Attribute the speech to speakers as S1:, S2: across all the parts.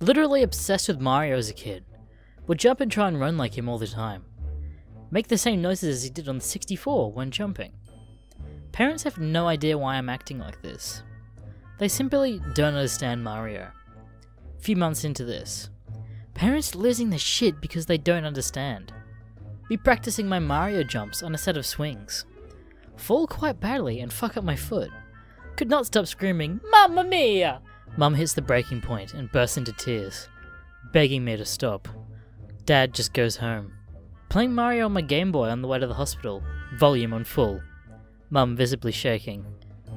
S1: Literally obsessed with Mario as a kid. Would jump and try and run like him all the time. Make the same noises as he did on the 64 when jumping. Parents have no idea why I'm acting like this. They simply don't understand Mario. Few months into this, parents losing their shit because they don't understand. Be practicing my Mario jumps on a set of swings. Fall quite badly and fuck up my foot. Could not stop screaming, Mamma Mia! Mum hits the breaking point and bursts into tears, begging me to stop. Dad just goes home. Playing Mario on my Game Boy on the way to the hospital, volume on full. Mum visibly shaking.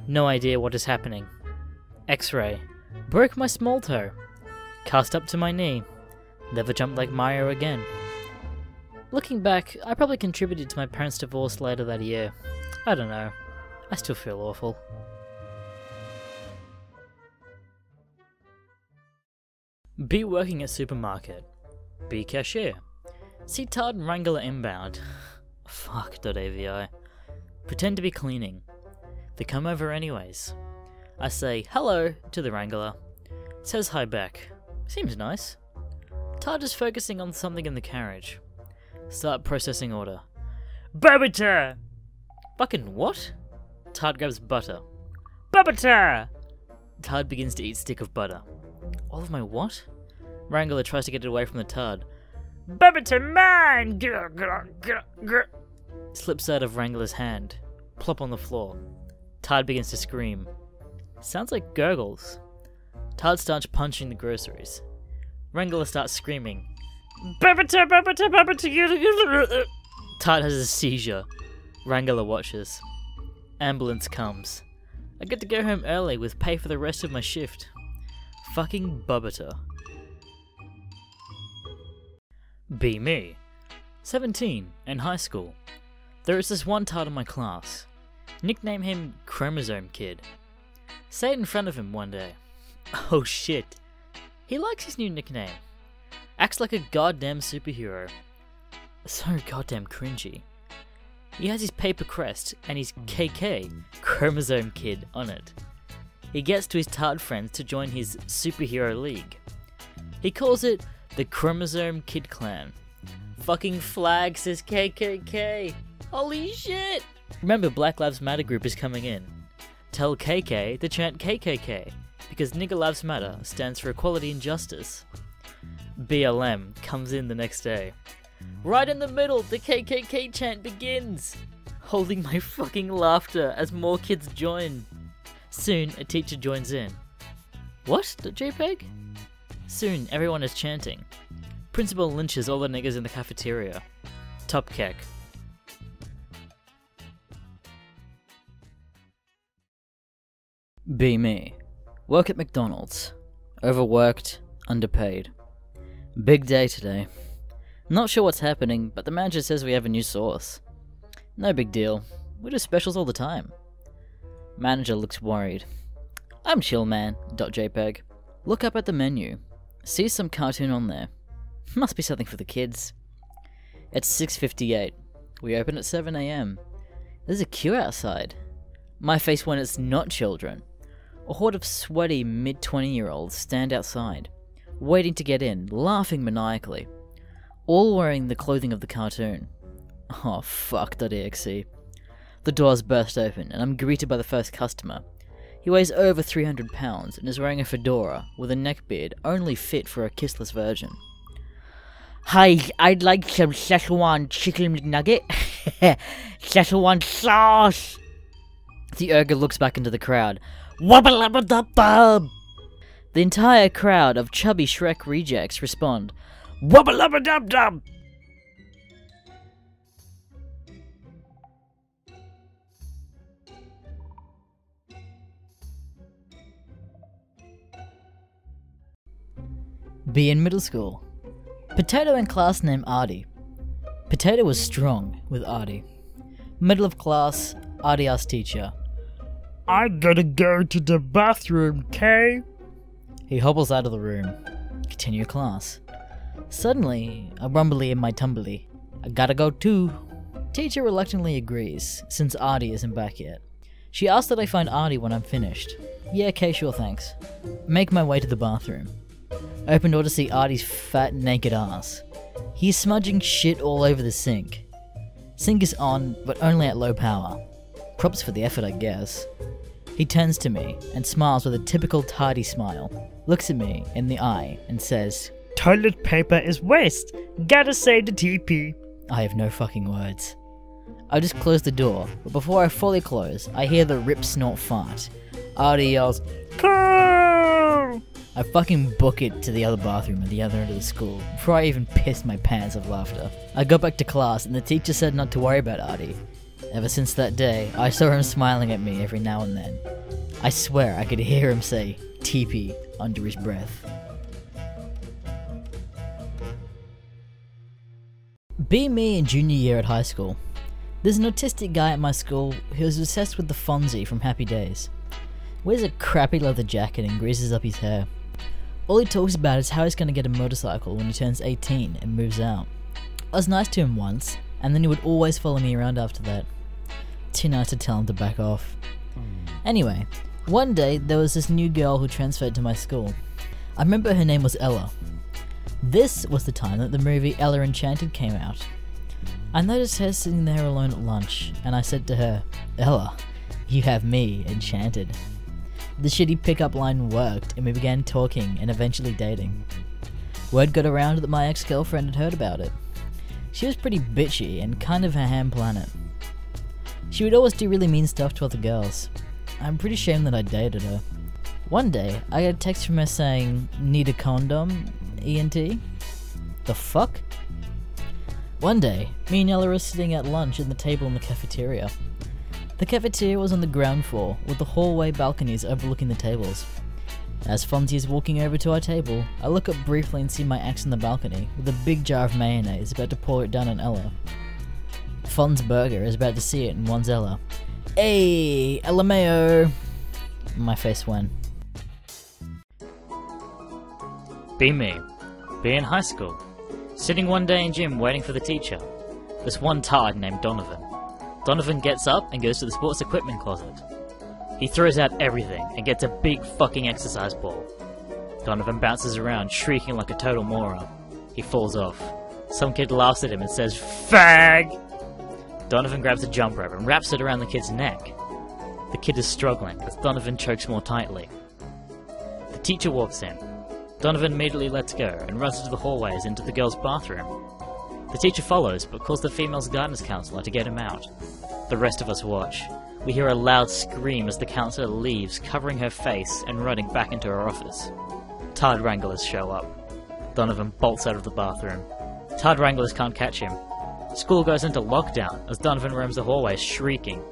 S1: No idea what is happening. X ray. Broke my small toe. Cast up to my knee. Never jumped like Mario again. Looking back, I probably contributed to my parents' divorce later that year. I don't know. I still feel awful. Be working at supermarket. Be cashier. See Todd and Wrangler inbound. Fuck.avi. Pretend to be cleaning. They come over anyways. I say hello to the Wrangler. Says hi back. Seems nice. Todd is focusing on something in the carriage. Start processing order. Butter! Fucking what? Todd grabs butter. Butter! Todd begins to eat stick of butter. All of my what? Wrangler tries to get it away from the Todd. Butter mine! Grr, grr, grr, grr. Slips out of Wrangler's hand. Plop on the floor. Todd begins to scream. Sounds like gurgles. Todd starts punching the groceries. Wrangler starts screaming. Butter, butter, butter, Todd has a seizure. Wrangler watches. Ambulance comes. I get to go home early with pay for the rest of my shift. Fucking Bubbita. Be me. 17, in high school. There is this one Todd in my class. Nickname him Chromosome Kid. Say it in front of him one day. Oh shit. He likes his new nickname. Acts like a goddamn superhero. So goddamn cringy. He has his paper crest and his KK, mm. Chromosome Kid, on it. He gets to his Todd friends to join his superhero league. He calls it the Chromosome Kid Clan. Fucking flag says KKK. Holy shit! Remember, Black Lives Matter group is coming in. Tell KK to chant KKK, because Nigger Lives Matter stands for equality and justice. BLM comes in the next day. Right in the middle, the KKK chant begins! Holding my fucking laughter as more kids join. Soon, a teacher joins in. What? The JPEG? Soon, everyone is chanting. Principal lynches all the niggers in the cafeteria. Top keck. Be me. Work at McDonald's. Overworked, underpaid. Big day today. Not sure what's happening, but the manager says we have a new sauce. No big deal. We do specials all the time. Manager looks worried. I'm chill man. .jpg. Look up at the menu. See some cartoon on there. Must be something for the kids. It's 6:58. We open at 7 a.m. There's a queue outside. My face when it's not children. A horde of sweaty mid 20 year olds stand outside, waiting to get in, laughing maniacally. All wearing the clothing of the cartoon. Oh, fuck.exe. The doors burst open, and I'm greeted by the first customer. He weighs over 300 pounds and is wearing a fedora with a neckbeard only fit for a kissless virgin. Hi, I'd like some Szechuan chicken nugget. Szechuan sauce! The ogre looks back into the crowd. Wubba-lubba-dub-dub! The entire crowd of chubby Shrek rejects respond. Wubba-lubba-dub-dub! Be in middle school. Potato in class named Artie. Potato was strong with Artie. Middle of class, Artie asked teacher,
S2: I gotta go to the bathroom, Kay.
S1: He hobbles out of the room. Continue class. Suddenly, a rumbly in my tumbly. I gotta go too. Teacher reluctantly agrees, since Artie isn't back yet. She asks that I find Artie when I'm finished. Yeah, okay, sure, thanks. Make my way to the bathroom. I opened door to see Artie's fat, naked ass. He's smudging shit all over the sink. Sink is on, but only at low power. Props for the effort, I guess. He turns to me and smiles with a typical tardy smile, looks at me in the eye, and says,
S2: Toilet paper is waste. Gotta save the TP.
S1: I have no fucking words. I just close the door, but before I fully close, I hear the rip snort fart. Artie yells,
S2: Carl!
S1: I fucking book it to the other bathroom at the other end of the school before I even pissed my pants of laughter. I got back to class and the teacher said not to worry about Artie. Ever since that day, I saw him smiling at me every now and then. I swear I could hear him say TP under his breath. Be me in junior year at high school. There's an autistic guy at my school who is obsessed with the Fonzie from Happy Days. Wears a crappy leather jacket and greases up his hair. All he talks about is how he's going to get a motorcycle when he turns 18 and moves out. I was nice to him once, and then he would always follow me around after that. Too nice to tell him to back off. Hmm. Anyway, one day there was this new girl who transferred to my school. I remember her name was Ella. This was the time that the movie Ella Enchanted came out. I noticed her sitting there alone at lunch, and I said to her, Ella, you have me enchanted. The shitty pickup line worked, and we began talking and eventually dating. Word got around that my ex girlfriend had heard about it. She was pretty bitchy and kind of a ham planet. She would always do really mean stuff to other girls. I'm pretty ashamed that I dated her. One day, I got a text from her saying, Need a condom? ENT? The fuck? One day, me and Ella were sitting at lunch at the table in the cafeteria. The cafeteria was on the ground floor, with the hallway balconies overlooking the tables. As Fonzie is walking over to our table, I look up briefly and see my ex on the balcony, with a big jar of mayonnaise about to pour it down on Ella. Fonz Burger is about to see it and warns Ella. Hey, Ella Mayo! My face went.
S3: Be me. Be in high school. Sitting one day in gym waiting for the teacher. This one tard named Donovan. Donovan gets up and goes to the sports equipment closet. He throws out everything and gets a big fucking exercise ball. Donovan bounces around, shrieking like a total moron. He falls off. Some kid laughs at him and says, FAG! Donovan grabs a jump rope and wraps it around the kid's neck. The kid is struggling as Donovan chokes more tightly. The teacher walks in. Donovan immediately lets go and runs into the hallways into the girls' bathroom. The teacher follows, but calls the female's guidance counselor to get him out. The rest of us watch. We hear a loud scream as the counselor leaves, covering her face and running back into her office. Tard Wranglers show up. Donovan bolts out of the bathroom. Tard Wranglers can't catch him. School goes into lockdown as Donovan roams the hallways shrieking.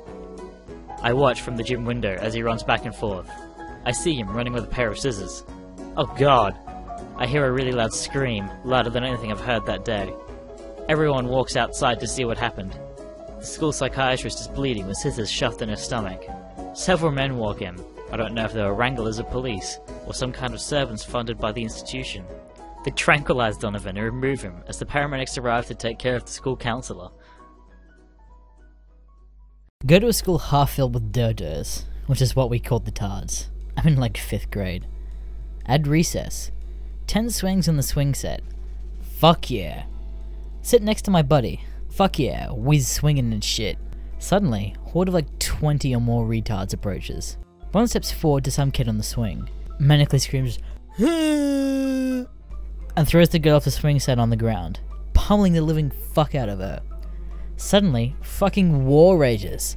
S3: I watch from the gym window as he runs back and forth. I see him running with a pair of scissors. Oh god! I hear a really loud scream, louder than anything I've heard that day. Everyone walks outside to see what happened. The school psychiatrist is bleeding with scissors shoved in her stomach. Several men walk in. I don't know if they were wranglers of police, or some kind of servants funded by the institution. They tranquilize Donovan and remove him as the paramedics arrive to take care of the school counselor.
S1: Go to a school half filled with durders, which is what we called the tards. I'm in like 5th grade. Add recess. 10 swings on the swing set. Fuck yeah. Sit next to my buddy. Fuck yeah, whiz swinging and shit. Suddenly, horde of like 20 or more retards approaches. One steps forward to some kid on the swing, manically screams, and throws the girl off the swing set on the ground, pummeling the living fuck out of her. Suddenly, fucking war rages.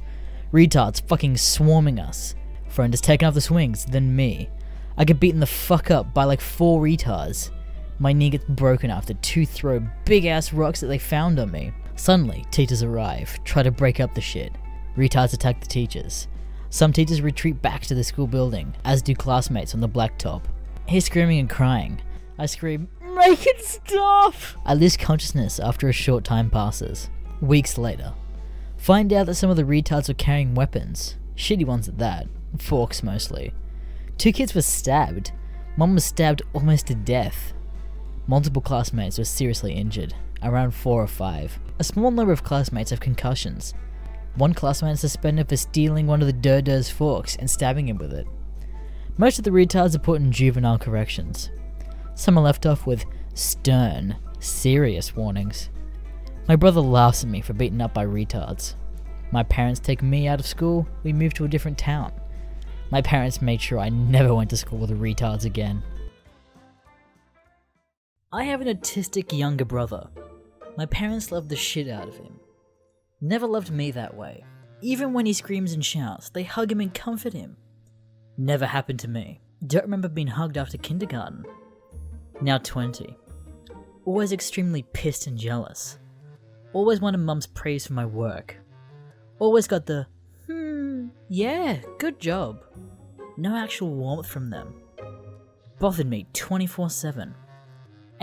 S1: Retards fucking swarming us. Friend has taken off the swings, then me. I get beaten the fuck up by like four retards. My knee gets broken after two throw big ass rocks that they found on me. Suddenly, teachers arrive, try to break up the shit. Retards attack the teachers. Some teachers retreat back to the school building, as do classmates on the blacktop. He's screaming and crying. I scream, Make it stop! I lose consciousness after a short time passes. Weeks later, find out that some of the retards were carrying weapons. Shitty ones at that. Forks mostly. Two kids were stabbed. One was stabbed almost to death. Multiple classmates were seriously injured, around four or five. A small number of classmates have concussions. One classmate is suspended for stealing one of the Durdur's forks and stabbing him with it. Most of the retards are put in juvenile corrections. Some are left off with stern, serious warnings. My brother laughs at me for beaten up by retards. My parents take me out of school, we move to a different town. My parents made sure I never went to school with the retards again. I have an autistic younger brother. My parents love the shit out of him. Never loved me that way. Even when he screams and shouts, they hug him and comfort him. Never happened to me. Don't remember being hugged after kindergarten. Now 20. Always extremely pissed and jealous. Always wanted mum's praise for my work. Always got the, hmm, yeah, good job. No actual warmth from them. Bothered me 24 7.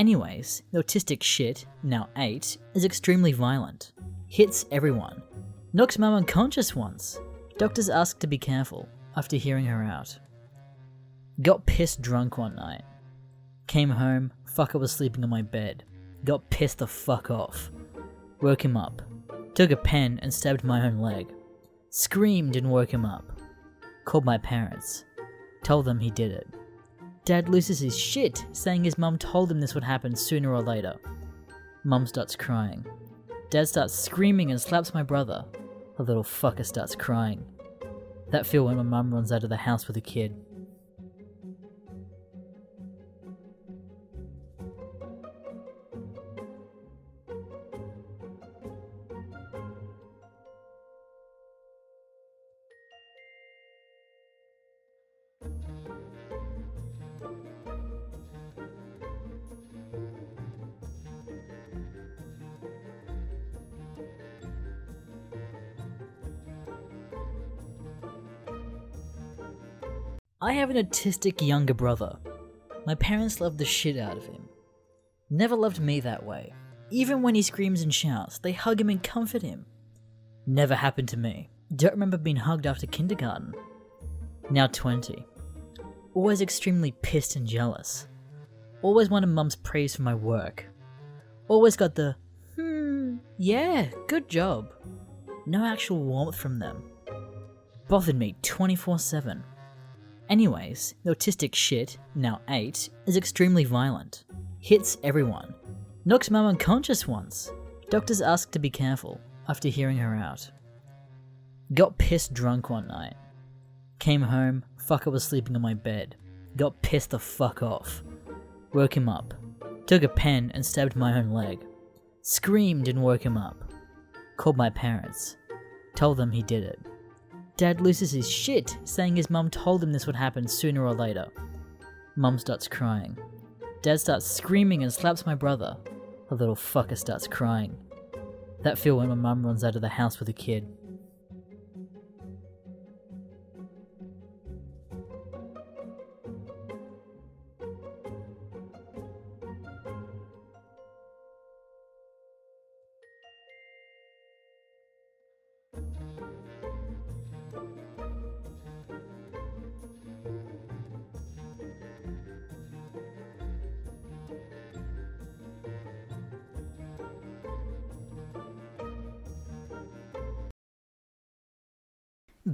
S1: Anyways, the autistic shit, now 8, is extremely violent. Hits everyone. Knocks mum unconscious once. Doctors asked to be careful after hearing her out. Got pissed drunk one night. Came home, fucker was sleeping on my bed. Got pissed the fuck off. Woke him up. Took a pen and stabbed my own leg. Screamed and woke him up. Called my parents. Told them he did it. Dad loses his shit, saying his mum told him this would happen sooner or later. Mum starts crying. Dad starts screaming and slaps my brother. The little fucker starts crying. That feel when my mum runs out of the house with a kid. I have an autistic younger brother. My parents love the shit out of him. Never loved me that way. Even when he screams and shouts, they hug him and comfort him. Never happened to me. Don't remember being hugged after kindergarten. Now 20. Always extremely pissed and jealous. Always wanted mum's praise for my work. Always got the, hmm, yeah, good job. No actual warmth from them. Bothered me 24 7. Anyways, the autistic shit, now 8, is extremely violent. Hits everyone. Knocks mum unconscious once. Doctors asked to be careful after hearing her out. Got pissed drunk one night. Came home, fucker was sleeping on my bed. Got pissed the fuck off. Woke him up. Took a pen and stabbed my own leg. Screamed and woke him up. Called my parents. Told them he did it. Dad loses his shit, saying his mum told him this would happen sooner or later. Mum starts crying. Dad starts screaming and slaps my brother. The little fucker starts crying. That feel when my mum runs out of the house with a kid.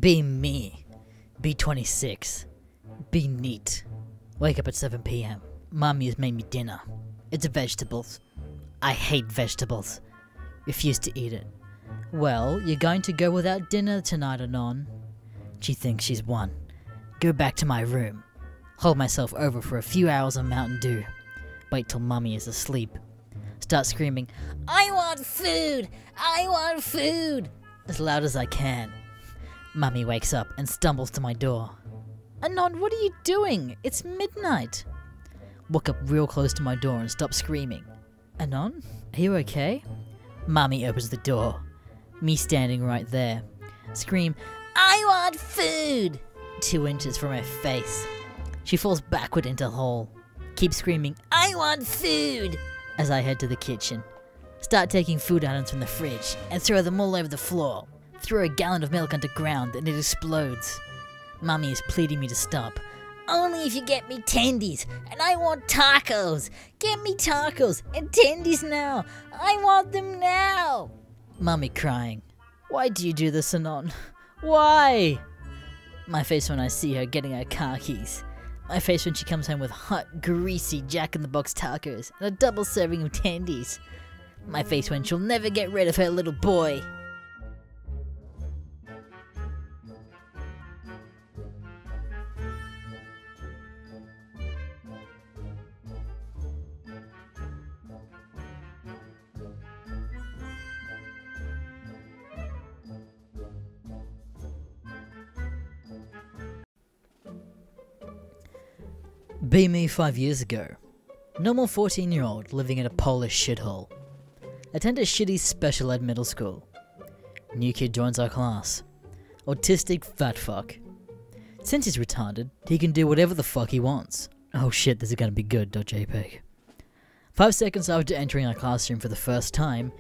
S1: Be me. Be 26. Be neat. Wake up at 7 pm. Mommy has made me dinner. It's vegetables. I hate vegetables. Refuse to eat it. Well, you're going to go without dinner tonight, Anon. She thinks she's won. Go back to my room. Hold myself over for a few hours on Mountain Dew. Wait till Mummy is asleep. Start screaming, I want food! I want food! As loud as I can. Mummy wakes up and stumbles to my door. Anon, what are you doing? It's midnight. Walk up real close to my door and stop screaming. Anon, are you okay? Mummy opens the door. Me standing right there. Scream, I want food! Two inches from her face. She falls backward into the hole. Keep screaming, I want food! As I head to the kitchen. Start taking food items from the fridge and throw them all over the floor. Throw a gallon of milk underground and it explodes. Mummy is pleading me to stop. Only if you get me tendies, and I want tacos. Get me tacos and tendies now. I want them now. Mummy crying. Why do you do this, Anon? Why? My face when I see her getting her car keys. My face when she comes home with hot, greasy Jack in the Box tacos and a double serving of tendies. My face when she'll never get rid of her little boy. Be me five years ago. Normal 14 year old living in a Polish shithole. Attend a shitty special ed middle school. New kid joins our class. Autistic fat fuck. Since he's retarded, he can do whatever the fuck he wants. Oh shit, this is gonna be good, .jpg. Five seconds after entering our classroom for the first time,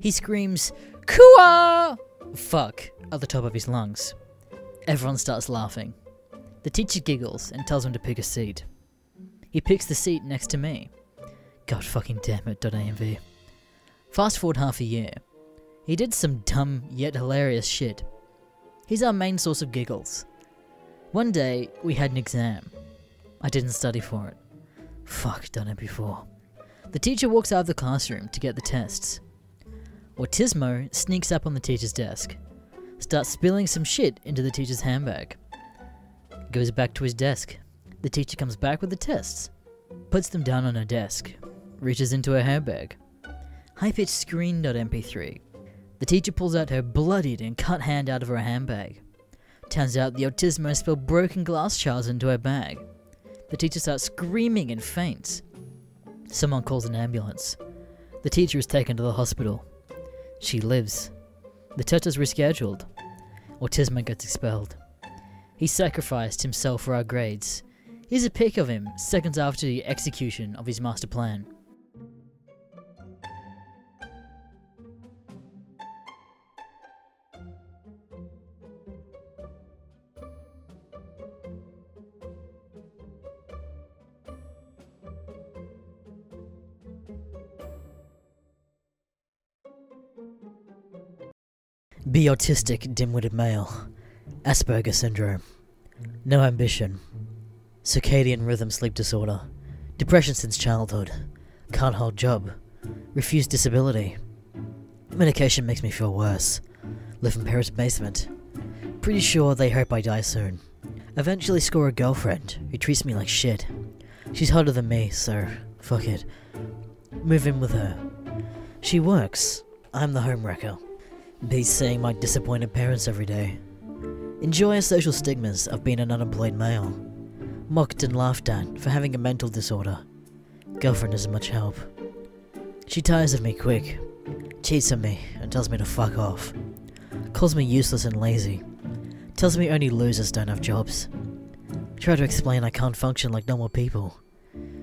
S1: he screams, Kua! Fuck, at the top of his lungs. Everyone starts laughing. The teacher giggles and tells him to pick a seat. He picks the seat next to me. God fucking damn it, .amv. Fast forward half a year. He did some dumb yet hilarious shit. He's our main source of giggles. One day, we had an exam. I didn't study for it. Fuck, done it before. The teacher walks out of the classroom to get the tests. Autismo sneaks up on the teacher's desk, starts spilling some shit into the teacher's handbag. Goes back to his desk. The teacher comes back with the tests, puts them down on her desk, reaches into her handbag. High pitched screen.mp3. The teacher pulls out her bloodied and cut hand out of her handbag. Turns out the autismo spilled broken glass shards into her bag. The teacher starts screaming and faints. Someone calls an ambulance. The teacher is taken to the hospital. She lives. The test is rescheduled. Autismo gets expelled. He sacrificed himself for our grades. Here's a pic of him seconds after the execution of his master plan. Be autistic, dim witted male. Asperger syndrome. No ambition. Circadian rhythm sleep disorder. Depression since childhood. Can't hold job. Refuse disability. Medication makes me feel worse. Live in parents' basement. Pretty sure they hope I die soon. Eventually score a girlfriend who treats me like shit. She's hotter than me, so fuck it. Move in with her. She works. I'm the homewrecker. Be seeing my disappointed parents every day. Enjoy social stigmas of being an unemployed male. Mocked and laughed at for having a mental disorder. Girlfriend isn't much help. She tires of me quick, cheats on me, and tells me to fuck off. Calls me useless and lazy. Tells me only losers don't have jobs. Try to explain I can't function like normal people.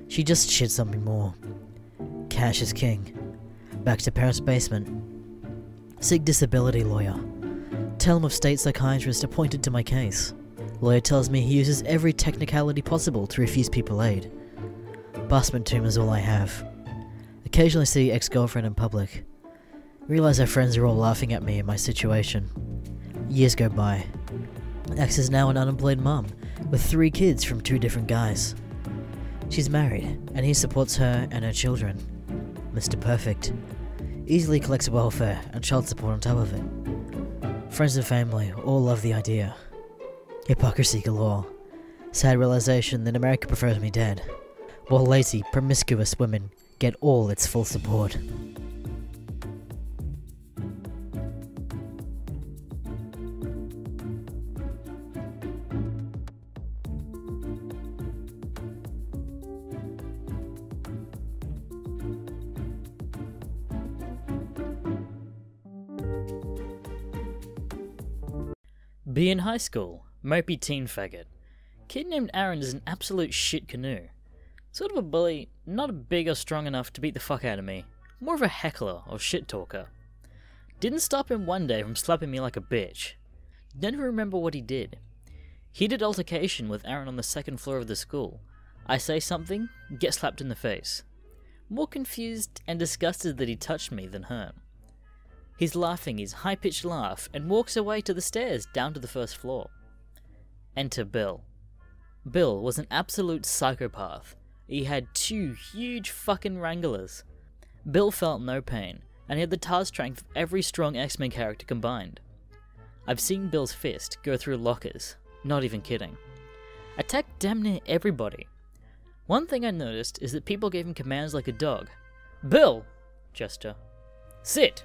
S1: She just shits on me more. Cash is king. Back to parents' basement. Seek disability lawyer. Tell him of state psychiatrist appointed to my case. Lawyer tells me he uses every technicality possible to refuse people aid. Busman tomb is all I have. Occasionally see ex-girlfriend in public. Realize her friends are all laughing at me and my situation. Years go by. Ex is now an unemployed mum, with three kids from two different guys. She's married, and he supports her and her children. Mr. Perfect. Easily collects welfare and child support on top of it. Friends and family all love the idea. Hypocrisy galore. Sad realization that America prefers me dead, while lazy, promiscuous women get all its full support.
S3: Be in high school, mopey teen faggot. Kid named Aaron is an absolute shit canoe. Sort of a bully, not big or strong enough to beat the fuck out of me. More of a heckler or shit talker. Didn't stop him one day from slapping me like a bitch. Don't remember what he did. Heated altercation with Aaron on the second floor of the school. I say something, get slapped in the face. More confused and disgusted that he touched me than her. He's laughing his high pitched laugh and walks away to the stairs down to the first floor. Enter Bill.
S1: Bill was an absolute psychopath. He had two huge fucking wranglers. Bill felt no pain, and he had the tar strength of every strong X Men character combined. I've seen Bill's fist go through lockers, not even kidding. Attacked damn near everybody. One thing I noticed is that people gave him commands like a dog. Bill! Gesture. Sit!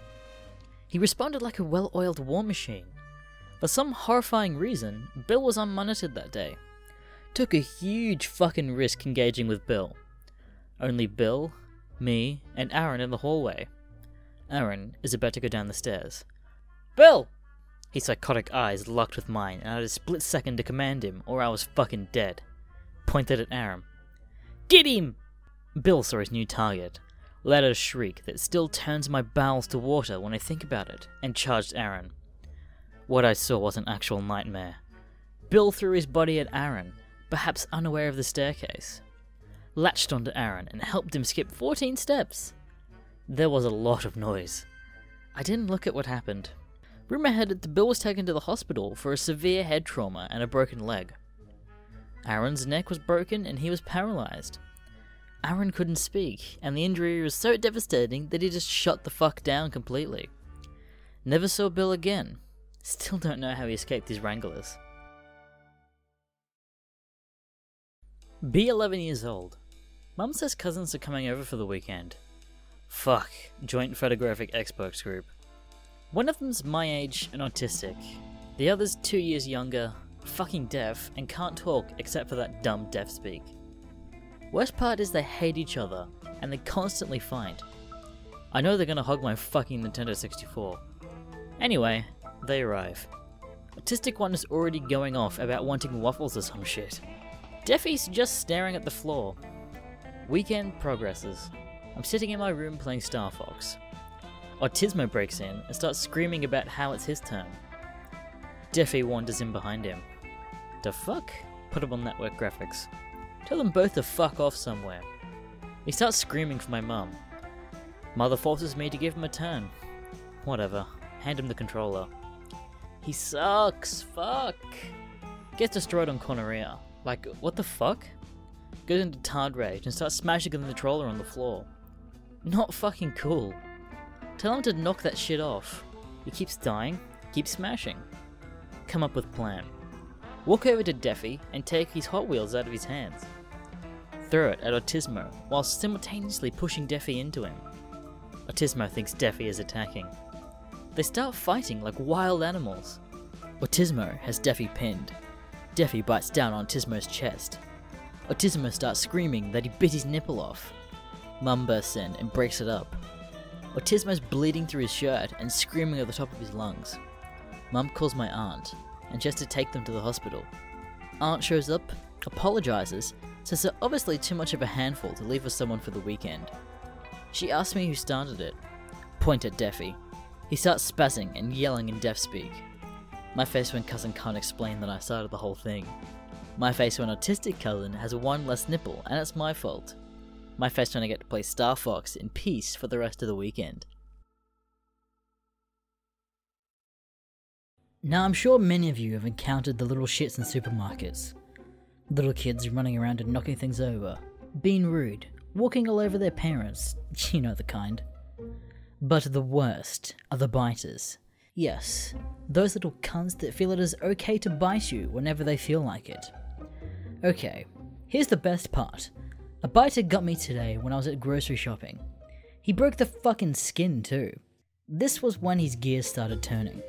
S1: He responded like a well oiled war machine. For some horrifying reason, Bill was unmonitored that day. Took a huge fucking risk engaging with Bill. Only Bill, me, and Aaron in the hallway. Aaron is about to go down the stairs. Bill! His psychotic eyes locked with mine, and I had a split second to command him, or I was fucking dead. Pointed at Aaron. Get him! Bill saw his new target, let out a shriek that still turns my bowels to water when I think about it, and charged Aaron. What I saw was an actual nightmare. Bill threw his body at Aaron, perhaps unaware of the staircase. Latched onto Aaron and helped him skip 14 steps. There was a lot of noise. I didn't look at what happened. Rumor had it that Bill was taken to the hospital for a severe head trauma and a broken leg. Aaron's neck was broken and he was paralyzed. Aaron couldn't speak, and the injury was so devastating that he just shut the fuck down completely. Never saw Bill again. Still don't know how he escaped his wranglers. Be 11 years old. Mum says cousins are coming over for the weekend. Fuck, joint photographic experts group. One of them's my age and autistic. The other's two years younger, fucking deaf, and can't talk except for that dumb deaf speak. Worst part is they hate each other, and they constantly fight. I know they're gonna hog my fucking Nintendo 64. Anyway, they arrive. Autistic one is already going off about wanting waffles or some shit. Deffy's just staring at the floor. Weekend progresses. I'm sitting in my room playing Star Fox. Autismo breaks in and starts screaming about how it's his turn. Deffy wanders in behind him. The fuck? Put him on network graphics. Tell them both to fuck off somewhere. He starts screaming for my mum. Mother forces me to give him a turn. Whatever. Hand him the controller. He sucks. Fuck. Gets destroyed on Corneria. Like, what the fuck? Goes into tard rage and starts smashing the controller on the floor. Not fucking cool. Tell him to knock that shit off. He keeps dying, keeps smashing. Come up with plan. Walk over to Deffy and take his Hot Wheels out of his hands. Throw it at Autismo while simultaneously pushing Deffy into him. Autismo thinks Deffy is attacking. They start fighting like wild animals. Autismo has Deffy pinned. Deffy bites down on Autismo's chest. Autismo starts screaming that he bit his nipple off. Mum bursts in and breaks it up. Autismo's bleeding through his shirt and screaming at the top of his lungs. Mum calls my aunt and she has to take them to the hospital. Aunt shows up, apologizes, says they're obviously too much of a handful to leave with someone for the weekend. She asks me who started it. Point at Deffy. He starts spazzing and yelling in deaf speak. My face when cousin can't explain that I started the whole thing. My face when autistic cousin has one less nipple and it's my fault. My face when I get to play Star Fox in peace for the rest of the weekend. Now, I'm sure many of you have encountered the little shits in supermarkets. Little kids running around and knocking things over, being rude, walking all over their parents, you know the kind. But the worst are the biters. Yes, those little cunts that feel it is okay to bite you whenever they feel like it. Okay, here's the best part. A biter got me today when I was at grocery shopping. He broke the fucking skin too. This was when his gears started turning.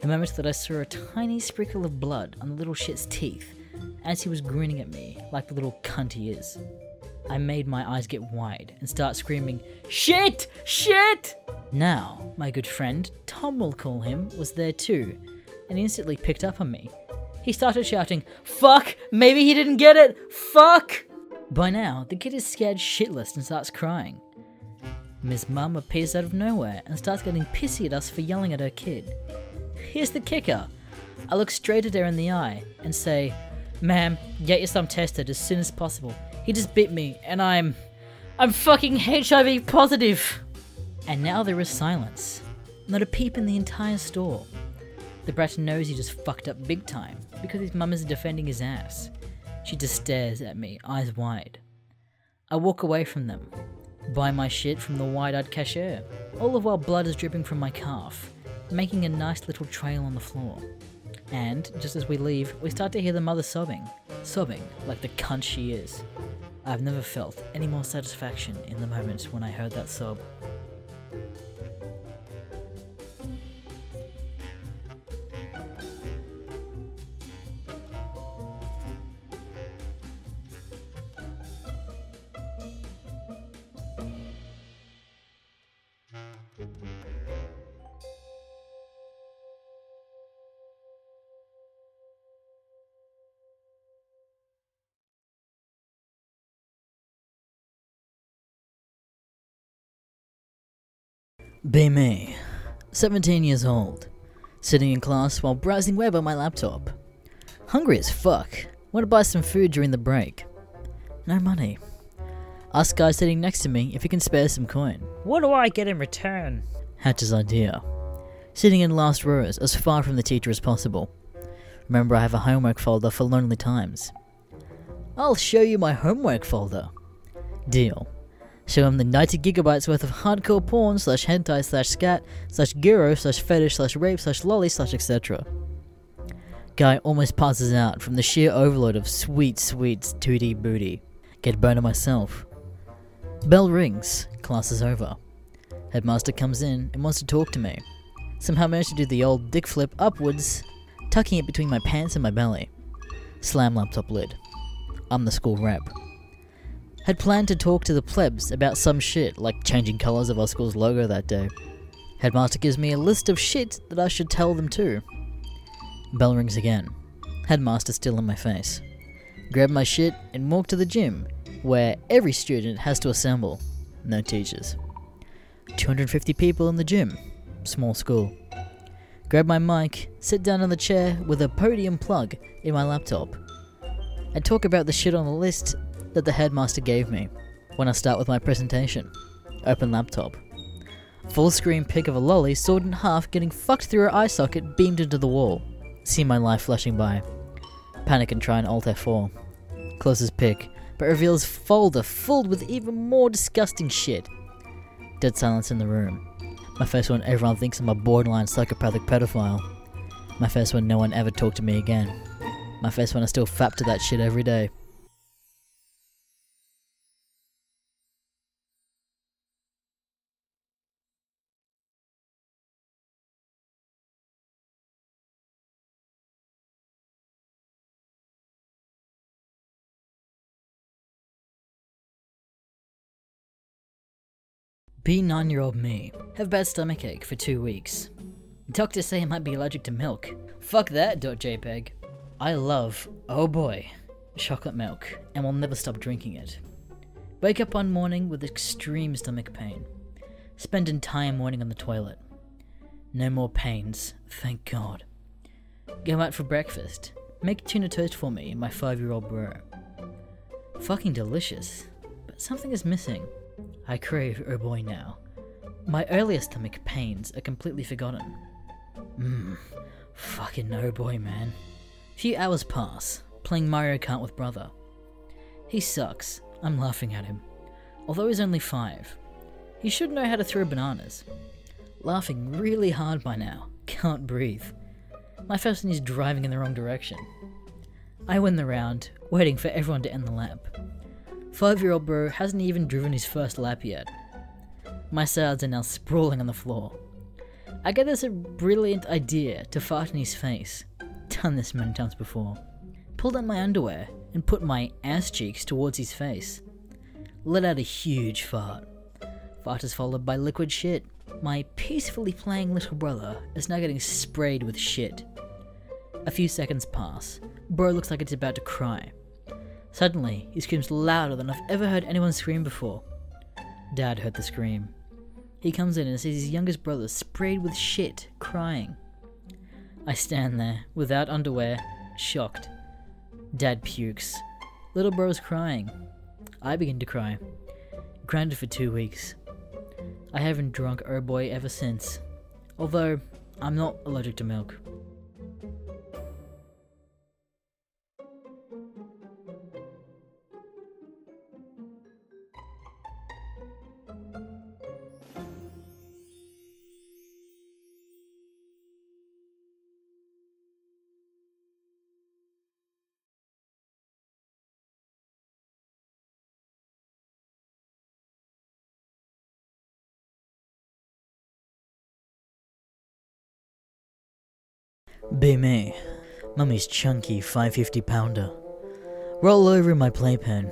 S1: The moment that I saw a tiny sprinkle of blood on the little shit's teeth as he was grinning at me like the little cunt he is. I made my eyes get wide and start screaming, Shit! Shit! Now, my good friend, Tom will call him, was there too, and instantly picked up on me. He started shouting, Fuck! Maybe he didn't get it! Fuck! By now, the kid is scared shitless and starts crying. Ms. Mum appears out of nowhere and starts getting pissy at us for yelling at her kid. Here's the kicker I look straight at her in the eye and say, Ma'am, get your son tested as soon as possible. He just bit me, and I'm. I'm fucking HIV positive! And now there is silence. Not a peep in the entire store. The brat knows he just fucked up big time because his mum is defending his ass. She just stares at me, eyes wide. I walk away from them, buy my shit from the wide eyed cashier, all the while blood is dripping from my calf, making a nice little trail on the floor. And, just as we leave, we start to hear the mother sobbing, sobbing like the cunt she is. I've never felt any more satisfaction in the moment when I heard that sob. Be me, 17 years old, sitting in class while browsing web on my laptop. Hungry as fuck. Want to buy some food during the break. No money. Ask guy sitting next to me if he can spare some coin.
S3: What do I get in return?
S1: Hatch's idea. Sitting in last rows as far from the teacher as possible. Remember, I have a homework folder for lonely times. I'll show you my homework folder. Deal. Show him the 90 gigabytes worth of hardcore porn slash hentai slash scat slash gyro slash fetish slash rape slash loli slash etc. Guy almost passes out from the sheer overload of sweet, sweet 2D booty. Get boner myself. Bell rings. Class is over. Headmaster comes in and wants to talk to me. Somehow managed to do the old dick flip upwards, tucking it between my pants and my belly. Slam laptop lid. I'm the school rep. Had planned to talk to the plebs about some shit, like changing colours of our school's logo that day. Headmaster gives me a list of shit that I should tell them too. Bell rings again. Headmaster still in my face. Grab my shit and walk to the gym, where every student has to assemble. No teachers. 250 people in the gym. Small school. Grab my mic, sit down on the chair with a podium plug in my laptop. and talk about the shit on the list that the headmaster gave me when I start with my presentation. Open laptop. Full screen pic of a loli sawed in half getting fucked through her eye socket beamed into the wall. See my life flashing by. Panic and try and alt F4. Closes pic, but reveals folder filled with even more disgusting shit. Dead silence in the room. My first one everyone thinks I'm a borderline psychopathic pedophile. My first one no one ever talked to me again. My first one I still fap to that shit every day. Be 9 year old me. Have bad stomach ache for two weeks. Doctors say I might be allergic to milk. Fuck that, .jpeg. I love, oh boy, chocolate milk, and will never stop drinking it. Wake up one morning with extreme stomach pain. Spend entire morning on the toilet. No more pains, thank God. Go out for breakfast. Make tuna toast for me and my five year old bro. Fucking delicious, but something is missing. I crave oh boy now. My earlier stomach pains are completely forgotten. Mmm, fucking oh boy, man. Few hours pass, playing Mario Kart with brother. He sucks, I'm laughing at him. Although he's only five, he should know how to throw bananas. Laughing really hard by now, can't breathe. My first is driving in the wrong direction. I win the round, waiting for everyone to end the lap. Five year old bro hasn't even driven his first lap yet. My sides are now sprawling on the floor. I get this a brilliant idea to fart in his face. Done this many times before. Pulled out my underwear and put my ass cheeks towards his face. Let out a huge fart. Fart is followed by liquid shit. My peacefully playing little brother is now getting sprayed with shit. A few seconds pass. Bro looks like it's about to cry. Suddenly, he screams louder than I've ever heard anyone scream before. Dad heard the scream. He comes in and sees his youngest brother sprayed with shit, crying. I stand there, without underwear, shocked. Dad pukes. Little bro's crying. I begin to cry. Grounded for two weeks. I haven't drunk oh boy ever since. Although, I'm not allergic to milk. Be me. Mummy's chunky 550 pounder. Roll over in my playpen.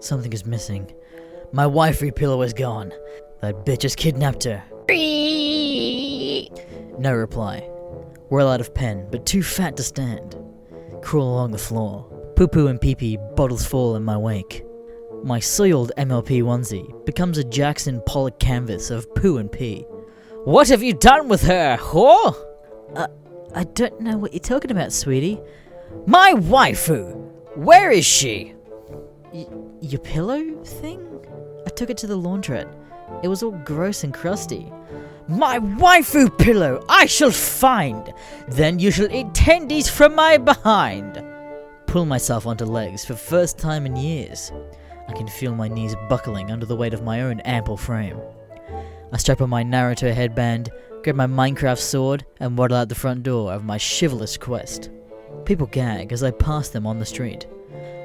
S1: Something is missing. My wifey pillow is gone. That bitch has kidnapped her. No reply. Roll out of pen, but too fat to stand. Crawl along the floor. Poo poo and pee pee bottles fall in my wake. My soiled MLP onesie becomes a Jackson Pollock canvas of poo and pee. What have you done with her, whore? Uh, I don't know what you're talking about, sweetie. My waifu! Where is she? Y- your pillow thing? I took it to the laundrette. It was all gross and crusty. My waifu pillow I shall find! Then you shall eat tendies from my behind! Pull myself onto legs for first time in years. I can feel my knees buckling under the weight of my own ample frame. I strap on my Naruto headband, grab my Minecraft sword, and waddle out the front door of my chivalrous quest. People gag as I pass them on the street.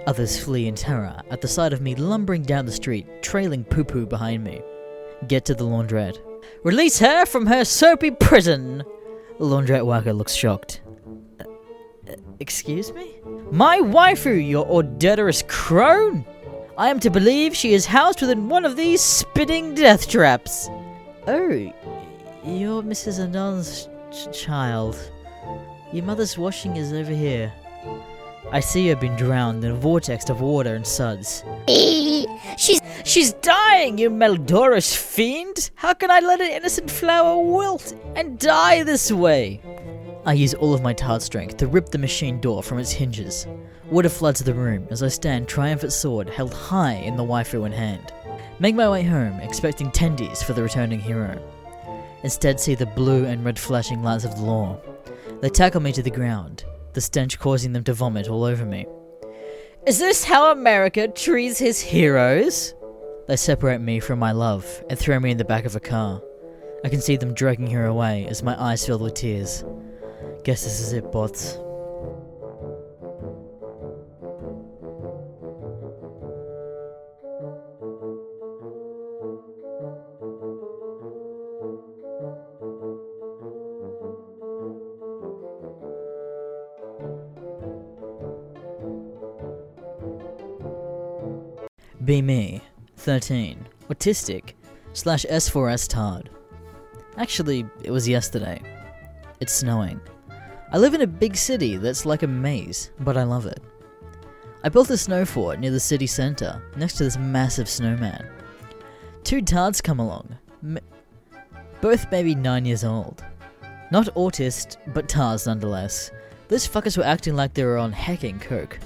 S1: Others flee in terror at the sight of me lumbering down the street, trailing poo poo behind me. Get to the laundrette. Release her from her soapy prison! The laundrette worker looks shocked. "Uh, excuse me? My waifu, your odorous crone! I am to believe she is housed within one of these spitting death traps. Oh, you're Mrs. Anon's ch- child. Your mother's washing is over here. I see you've been drowned in a vortex of water and suds. She's she's dying, you malodorous fiend! How can I let an innocent flower wilt and die this way? I use all of my tard strength to rip the machine door from its hinges. Water floods the room as I stand triumphant sword held high in the waifu in hand. Make my way home, expecting tendies for the returning hero. Instead, see the blue and red flashing lights of the law. They tackle me to the ground, the stench causing them to vomit all over me. Is this how America treats his heroes? They separate me from my love and throw me in the back of a car. I can see them dragging her away as my eyes fill with tears. Guess this is it, bots. Be me, 13, autistic, slash S4S tard. Actually, it was yesterday. It's snowing. I live in a big city that's like a maze, but I love it. I built a snow fort near the city centre, next to this massive snowman. Two tards come along, m- both maybe 9 years old. Not autist, but tards nonetheless. Those fuckers were acting like they were on hecking coke.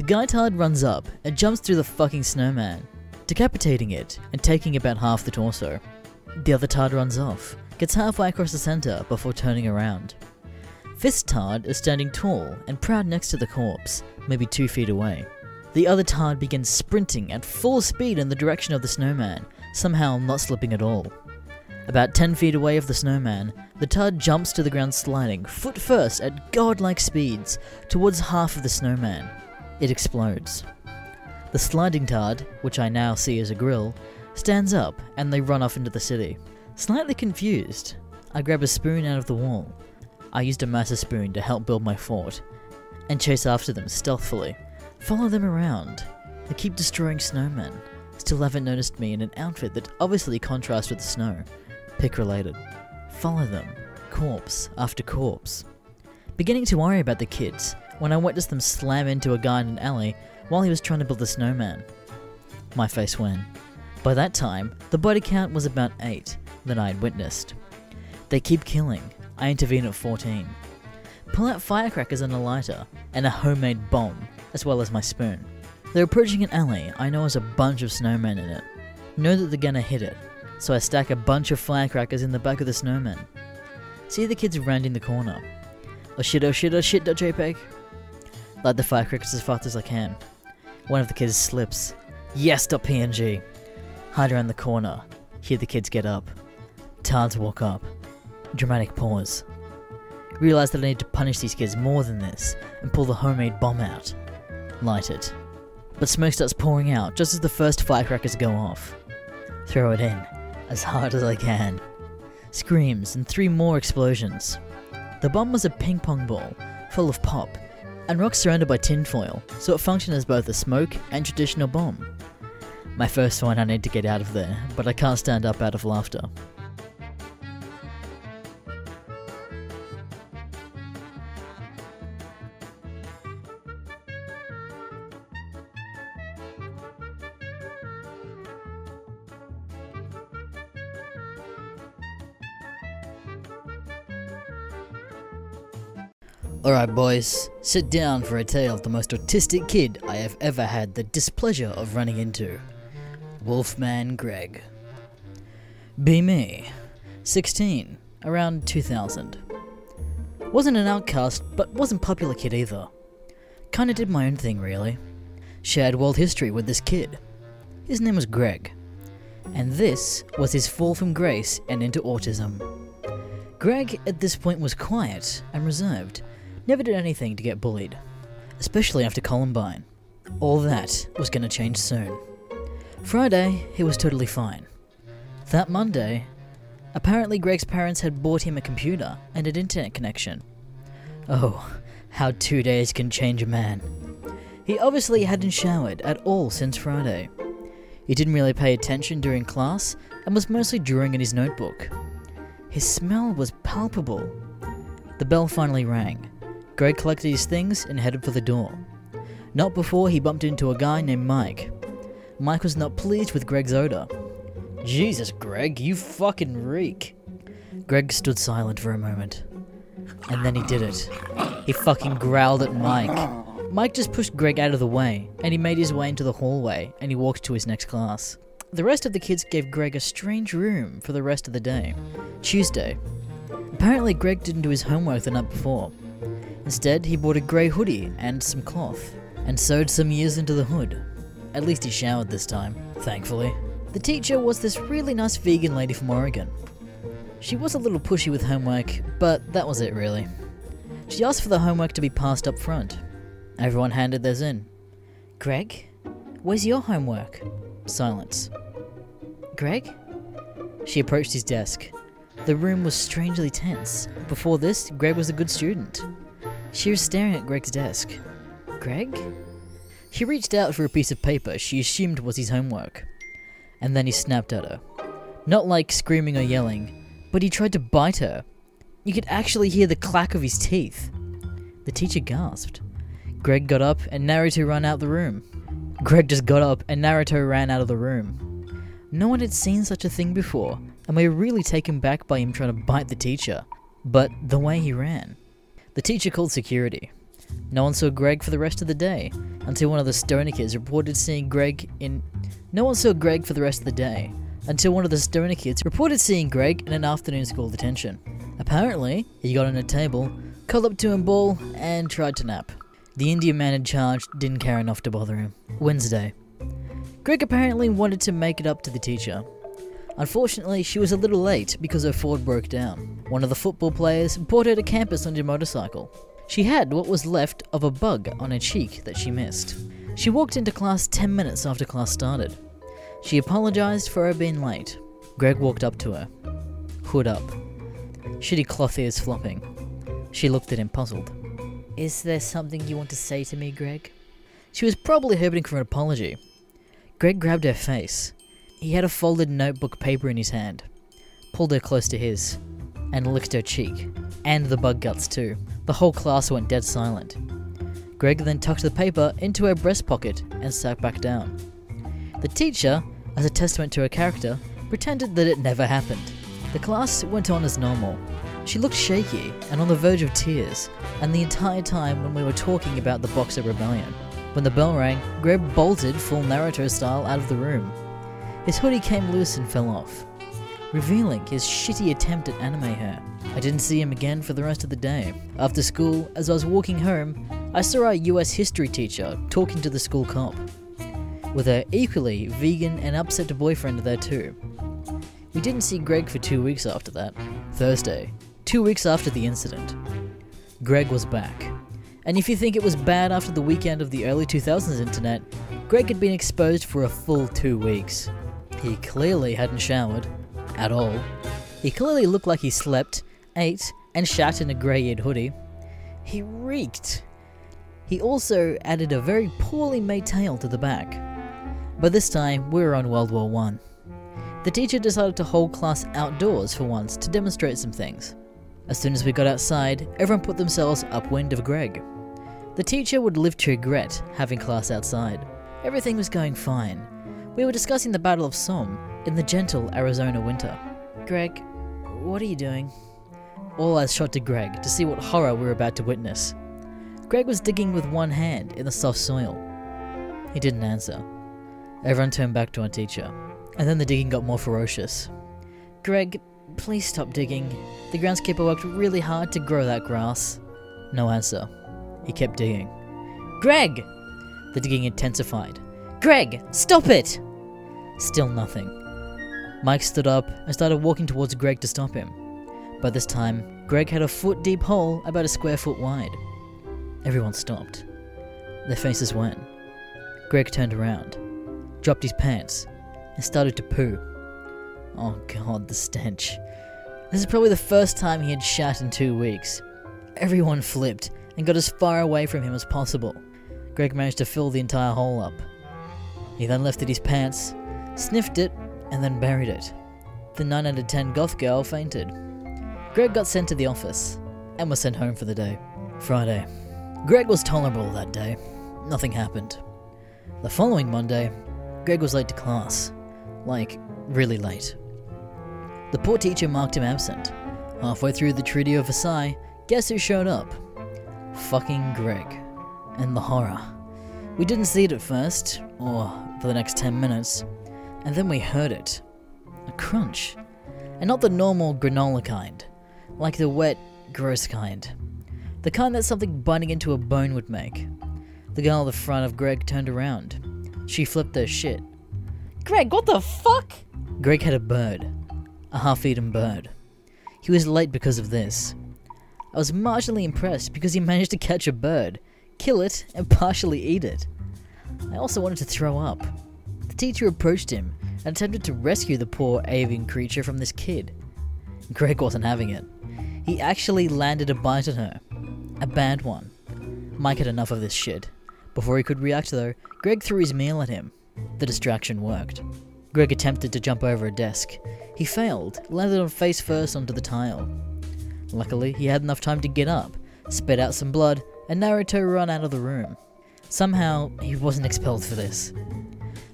S1: The guy tard runs up and jumps through the fucking snowman, decapitating it and taking about half the torso. The other tard runs off, gets halfway across the center before turning around. Fist Tard is standing tall and proud next to the corpse, maybe two feet away. The other Tard begins sprinting at full speed in the direction of the snowman, somehow not slipping at all. About 10 feet away of the snowman, the Tard jumps to the ground sliding, foot first at godlike speeds, towards half of the snowman. It explodes. The sliding Tard, which I now see as a grill, stands up and they run off into the city. Slightly confused, I grab a spoon out of the wall. I used a massive spoon to help build my fort, and chase after them stealthily. Follow them around. They keep destroying snowmen. Still haven't noticed me in an outfit that obviously contrasts with the snow. Pick related. Follow them, corpse after corpse. Beginning to worry about the kids when I witnessed them slam into a guy in an alley while he was trying to build a snowman. My face went. By that time, the body count was about 8 that I had witnessed. They keep killing. I intervene at 14. Pull out firecrackers and a lighter, and a homemade bomb, as well as my spoon. They're approaching an alley I know has a bunch of snowmen in it. Know that they're gonna hit it, so I stack a bunch of firecrackers in the back of the snowman. See the kids rounding the corner. Oh shit, oh shit, oh shit, JPEG. Light the firecrackers as fast as I can. One of the kids slips. Yes, .png. Hide around the corner. Hear the kids get up. Tards walk up. Dramatic pause. Realize that I need to punish these kids more than this and pull the homemade bomb out. Light it. But smoke starts pouring out just as the first firecrackers go off. Throw it in, as hard as I can. Screams and three more explosions. The bomb was a ping pong ball, full of pop, and rocks surrounded by tinfoil, so it functioned as both a smoke and traditional bomb. My first one, I need to get out of there, but I can't stand up out of laughter. Alright, boys, sit down for a tale of the most autistic kid I have ever had the displeasure of running into Wolfman Greg. Be me, 16, around 2000. Wasn't an outcast, but wasn't popular kid either. Kinda did my own thing, really. Shared world history with this kid. His name was Greg. And this was his fall from grace and into autism. Greg at this point was quiet and reserved, never did anything to get bullied, especially after Columbine. All that was going to change soon. Friday, he was totally fine. That Monday, apparently Greg's parents had bought him a computer and an internet connection. Oh, how two days can change a man. He obviously hadn't showered at all since Friday. He didn't really pay attention during class and was mostly drawing in his notebook. His smell was palpable. The bell finally rang. Greg collected his things and headed for the door. Not before he bumped into a guy named Mike. Mike was not pleased with Greg's odor. Jesus, Greg, you fucking reek. Greg stood silent for a moment. And then he did it. He fucking growled at Mike. Mike just pushed Greg out of the way, and he made his way into the hallway, and he walked to his next class. The rest of the kids gave Greg a strange room for the rest of the day. Tuesday. Apparently, Greg didn't do his homework the night before. Instead, he bought a grey hoodie and some cloth, and sewed some years into the hood. At least he showered this time, thankfully. The teacher was this really nice vegan lady from Oregon. She was a little pushy with homework, but that was it really. She asked for the homework to be passed up front. Everyone handed theirs in. Greg, where's your homework? Silence. Greg? She approached his desk. The room was strangely tense. Before this, Greg was a good student. She was staring at Greg's desk. Greg? He reached out for a piece of paper she assumed was his homework. And then he snapped at her. Not like screaming or yelling, but he tried to bite her. You could actually hear the clack of his teeth. The teacher gasped. Greg got up and Naruto ran out the room. Greg just got up and Naruto ran out of the room. No one had seen such a thing before, and we were really taken back by him trying to bite the teacher. But the way he ran. The teacher called security. No one saw Greg for the rest of the day, until one of the stoner kids reported seeing Greg in. No one saw Greg for the rest of the day, until one of the stoner kids reported seeing Greg in an afternoon school detention. Apparently, he got on a table, called up to him ball, and tried to nap. The Indian man in charge didn't care enough to bother him. Wednesday. Greg apparently wanted to make it up to the teacher. Unfortunately, she was a little late because her Ford broke down. One of the football players brought her to campus on her motorcycle. She had what was left of a bug on her cheek that she missed. She walked into class 10 minutes after class started. She apologized for her being late. Greg walked up to her. Hood up. Shitty cloth ears flopping. She looked at him puzzled. Is there something you want to say to me, Greg? She was probably hoping for an apology. Greg grabbed her face. He had a folded notebook paper in his hand, pulled her close to his, and licked her cheek, and the bug guts too. The whole class went dead silent. Greg then tucked the paper into her breast pocket and sat back down. The teacher, as a testament to her character, pretended that it never happened. The class went on as normal. She looked shaky and on the verge of tears, and the entire time when we were talking about the Boxer Rebellion. When the bell rang, Greg bolted full Naruto style out of the room. His hoodie came loose and fell off, revealing his shitty attempt at anime hair. I didn't see him again for the rest of the day. After school, as I was walking home, I saw our US history teacher talking to the school cop, with her equally vegan and upset boyfriend there too. We didn't see Greg for two weeks after that. Thursday, two weeks after the incident. Greg was back. And if you think it was bad after the weekend of the early 2000s internet, Greg had been exposed for a full two weeks. He clearly hadn't showered. At all. He clearly looked like he slept, ate, and shat in a grey eared hoodie. He reeked. He also added a very poorly made tail to the back. But this time, we were on World War One. The teacher decided to hold class outdoors for once to demonstrate some things. As soon as we got outside, everyone put themselves upwind of Greg. The teacher would live to regret having class outside. Everything was going fine. We were discussing the Battle of Somme in the gentle Arizona winter. Greg, what are you doing? All eyes shot to Greg to see what horror we were about to witness. Greg was digging with one hand in the soft soil. He didn't answer. Everyone turned back to our teacher, and then the digging got more ferocious. Greg, please stop digging. The groundskeeper worked really hard to grow that grass. No answer. He kept digging. Greg! The digging intensified. Greg, stop it! Still nothing. Mike stood up and started walking towards Greg to stop him. By this time, Greg had a foot deep hole about a square foot wide. Everyone stopped. Their faces went. Greg turned around, dropped his pants, and started to poo. Oh god, the stench. This is probably the first time he had shat in two weeks. Everyone flipped and got as far away from him as possible. Greg managed to fill the entire hole up. He then lifted his pants, sniffed it, and then buried it. The 9 out of 10 goth girl fainted. Greg got sent to the office and was sent home for the day. Friday. Greg was tolerable that day. Nothing happened. The following Monday, Greg was late to class. Like, really late. The poor teacher marked him absent. Halfway through the Treaty of Versailles, guess who showed up? Fucking Greg. And the horror. We didn't see it at first, or for the next 10 minutes, and then we heard it. A crunch. And not the normal granola kind, like the wet, gross kind. The kind that something biting into a bone would make. The girl at the front of Greg turned around. She flipped her shit. Greg, what the fuck? Greg had a bird. A half eaten bird. He was late because of this. I was marginally impressed because he managed to catch a bird, kill it, and partially eat it. I also wanted to throw up. Teacher approached him and attempted to rescue the poor avian creature from this kid. Greg wasn't having it. He actually landed a bite on her. A bad one. Mike had enough of this shit. Before he could react, though, Greg threw his meal at him. The distraction worked. Greg attempted to jump over a desk. He failed, landed on face first onto the tile. Luckily, he had enough time to get up, spit out some blood, and Naruto run out of the room. Somehow, he wasn't expelled for this.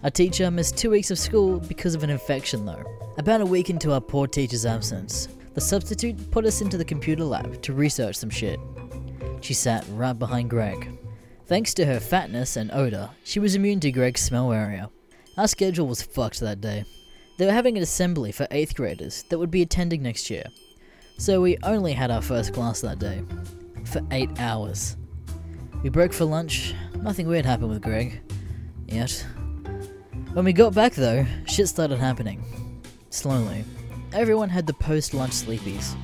S1: Our teacher missed two weeks of school because of an infection, though. About a week into our poor teacher's absence, the substitute put us into the computer lab to research some shit. She sat right behind Greg. Thanks to her fatness and odor, she was immune to Greg's smell area. Our schedule was fucked that day. They were having an assembly for 8th graders that would be attending next year. So we only had our first class that day. For 8 hours. We broke for lunch. Nothing weird happened with Greg. Yet. When we got back though, shit started happening. Slowly. Everyone had the post lunch sleepies.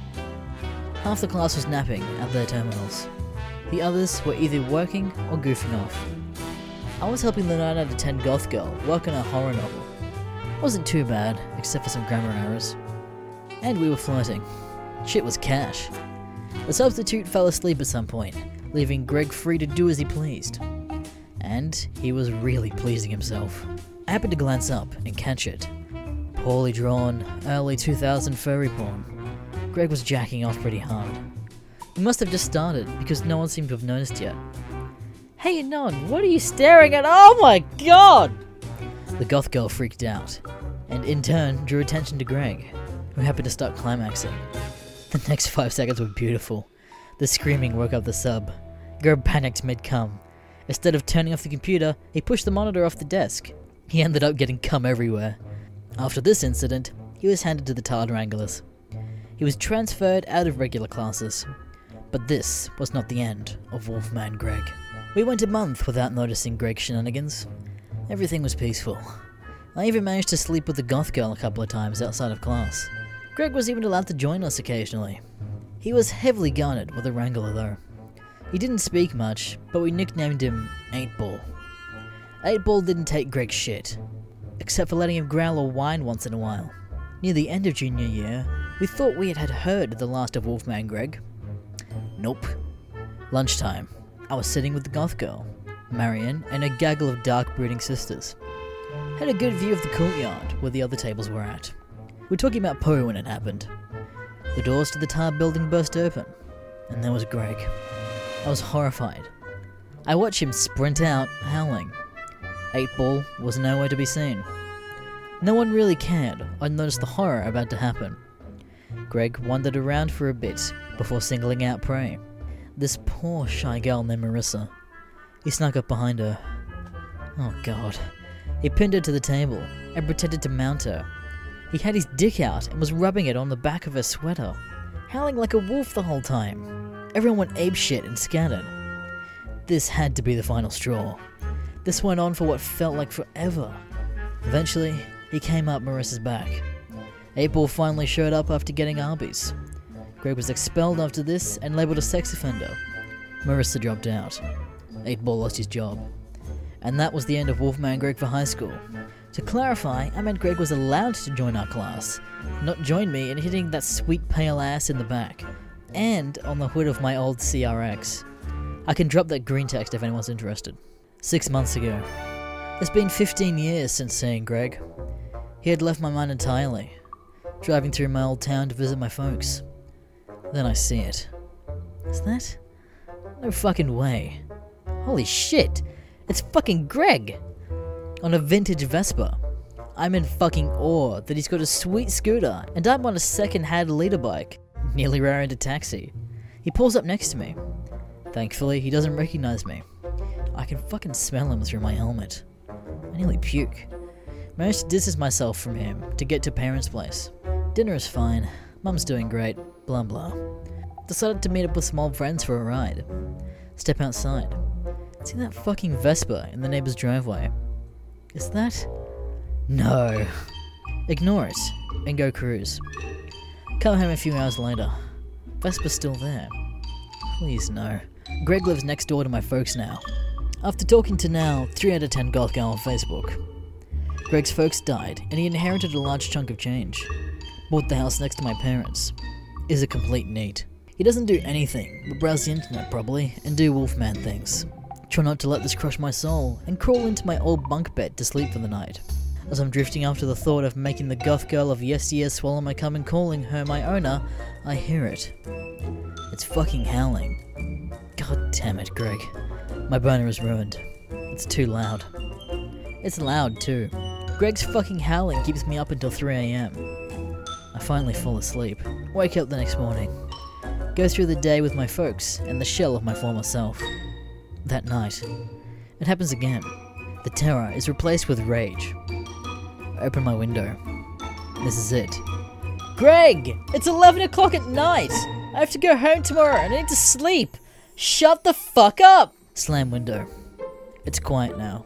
S1: Half the class was napping at their terminals. The others were either working or goofing off. I was helping the 9 out of 10 goth girl work on a horror novel. Wasn't too bad, except for some grammar errors. And we were flirting. Shit was cash. The substitute fell asleep at some point, leaving Greg free to do as he pleased. And he was really pleasing himself. I happened to glance up and catch it. Poorly drawn, early 2000 furry porn. Greg was jacking off pretty hard. We must have just started because no one seemed to have noticed yet. Hey, Non, what are you staring at? Oh my god! The goth girl freaked out, and in turn drew attention to Greg, who happened to start climaxing. The next five seconds were beautiful. The screaming woke up the sub. Greg panicked mid cum. Instead of turning off the computer, he pushed the monitor off the desk. He ended up getting cum everywhere. After this incident, he was handed to the Tard Wranglers. He was transferred out of regular classes. But this was not the end of Wolfman Greg. We went a month without noticing Greg's shenanigans. Everything was peaceful. I even managed to sleep with the goth girl a couple of times outside of class. Greg was even allowed to join us occasionally. He was heavily guarded with a wrangler though. He didn't speak much, but we nicknamed him 8 Ball. 8 Ball didn't take Greg's shit, except for letting him growl or whine once in a while. Near the end of junior year, We thought we had heard the last of Wolfman Greg. Nope. Lunchtime. I was sitting with the goth girl, Marion, and a gaggle of dark brooding sisters. Had a good view of the courtyard where the other tables were at. We were talking about Poe when it happened. The doors to the tar building burst open, and there was Greg. I was horrified. I watched him sprint out, howling. Eight Ball was nowhere to be seen. No one really cared or noticed the horror about to happen. Greg wandered around for a bit before singling out prey. This poor shy girl named Marissa. He snuck up behind her. Oh god. He pinned her to the table and pretended to mount her. He had his dick out and was rubbing it on the back of her sweater, howling like a wolf the whole time. Everyone went ape shit and scattered. This had to be the final straw. This went on for what felt like forever. Eventually, he came up Marissa's back. April finally showed up after getting Arby's. Greg was expelled after this and labeled a sex offender. Marissa dropped out. 8 Ball lost his job. And that was the end of Wolfman Greg for high school. To clarify, I meant Greg was allowed to join our class, not join me in hitting that sweet pale ass in the back, and on the hood of my old CRX. I can drop that green text if anyone's interested. Six months ago. It's been 15 years since seeing Greg. He had left my mind entirely, driving through my old town to visit my folks. Then I see it. Is that? No fucking way. Holy shit! It's fucking Greg! On a vintage Vespa. I'm in fucking awe that he's got a sweet scooter and I'm on a second hand liter bike. Nearly ran into taxi. He pulls up next to me. Thankfully, he doesn't recognize me. I can fucking smell him through my helmet. I nearly puke. Managed to distance myself from him to get to parents' place. Dinner is fine. Mum's doing great. Blah blah. Decided to meet up with some old friends for a ride. Step outside. See that fucking Vespa in the neighbor's driveway? Is that? No. Ignore it and go cruise. Come home a few hours later. Vespa's still there. Please no. Greg lives next door to my folks now. After talking to now 3 out of 10 goth girl on Facebook. Greg's folks died and he inherited a large chunk of change. Bought the house next to my parents. Is a complete NEET. He doesn't do anything but browse the internet probably and do Wolfman things. Try not to let this crush my soul and crawl into my old bunk bed to sleep for the night. As I'm drifting after the thought of making the goth girl of yesteryear swallow my cum and calling her my owner, I hear it. It's fucking howling. God damn it, Greg. My boner is ruined. It's too loud. It's loud too. Greg's fucking howling keeps me up until 3am. I finally fall asleep. Wake up the next morning. Go through the day with my folks and the shell of my former self. That night, it happens again. The terror is replaced with rage. I open my window. This is it. Greg! It's 11 o'clock at night! I have to go home tomorrow and I need to sleep! Shut the fuck up! Slam window. It's quiet now.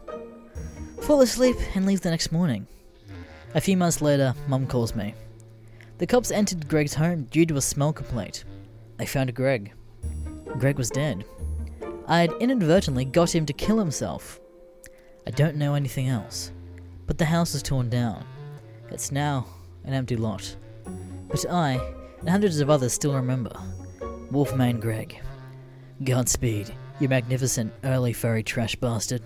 S1: Fall asleep and leave the next morning. A few months later, Mum calls me. The cops entered Greg's home due to a smell complaint. They found Greg. Greg was dead. I had inadvertently got him to kill himself. I don't know anything else, but the house is torn down. It's now an empty lot. But I, and hundreds of others, still remember Wolfman Greg. Godspeed, you magnificent early furry trash bastard.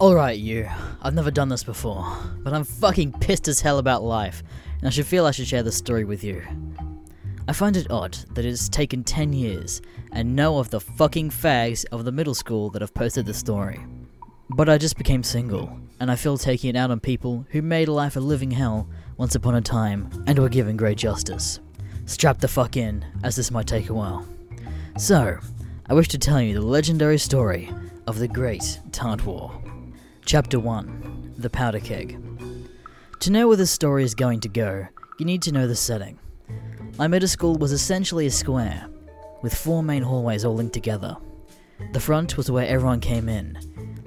S1: Alright, you. I've never done this before, but I'm fucking pissed as hell about life, and I should feel I should share this story with you. I find it odd that it has taken 10 years and know of the fucking fags of the middle school that have posted the story. But I just became single, and I feel taking it out on people who made life a living hell once upon a time and were given great justice. Strap the fuck in, as this might take a while. So, I wish to tell you the legendary story of the Great Tart War. Chapter 1 The Powder Keg. To know where this story is going to go, you need to know the setting. My middle school was essentially a square, with four main hallways all linked together. The front was where everyone came in.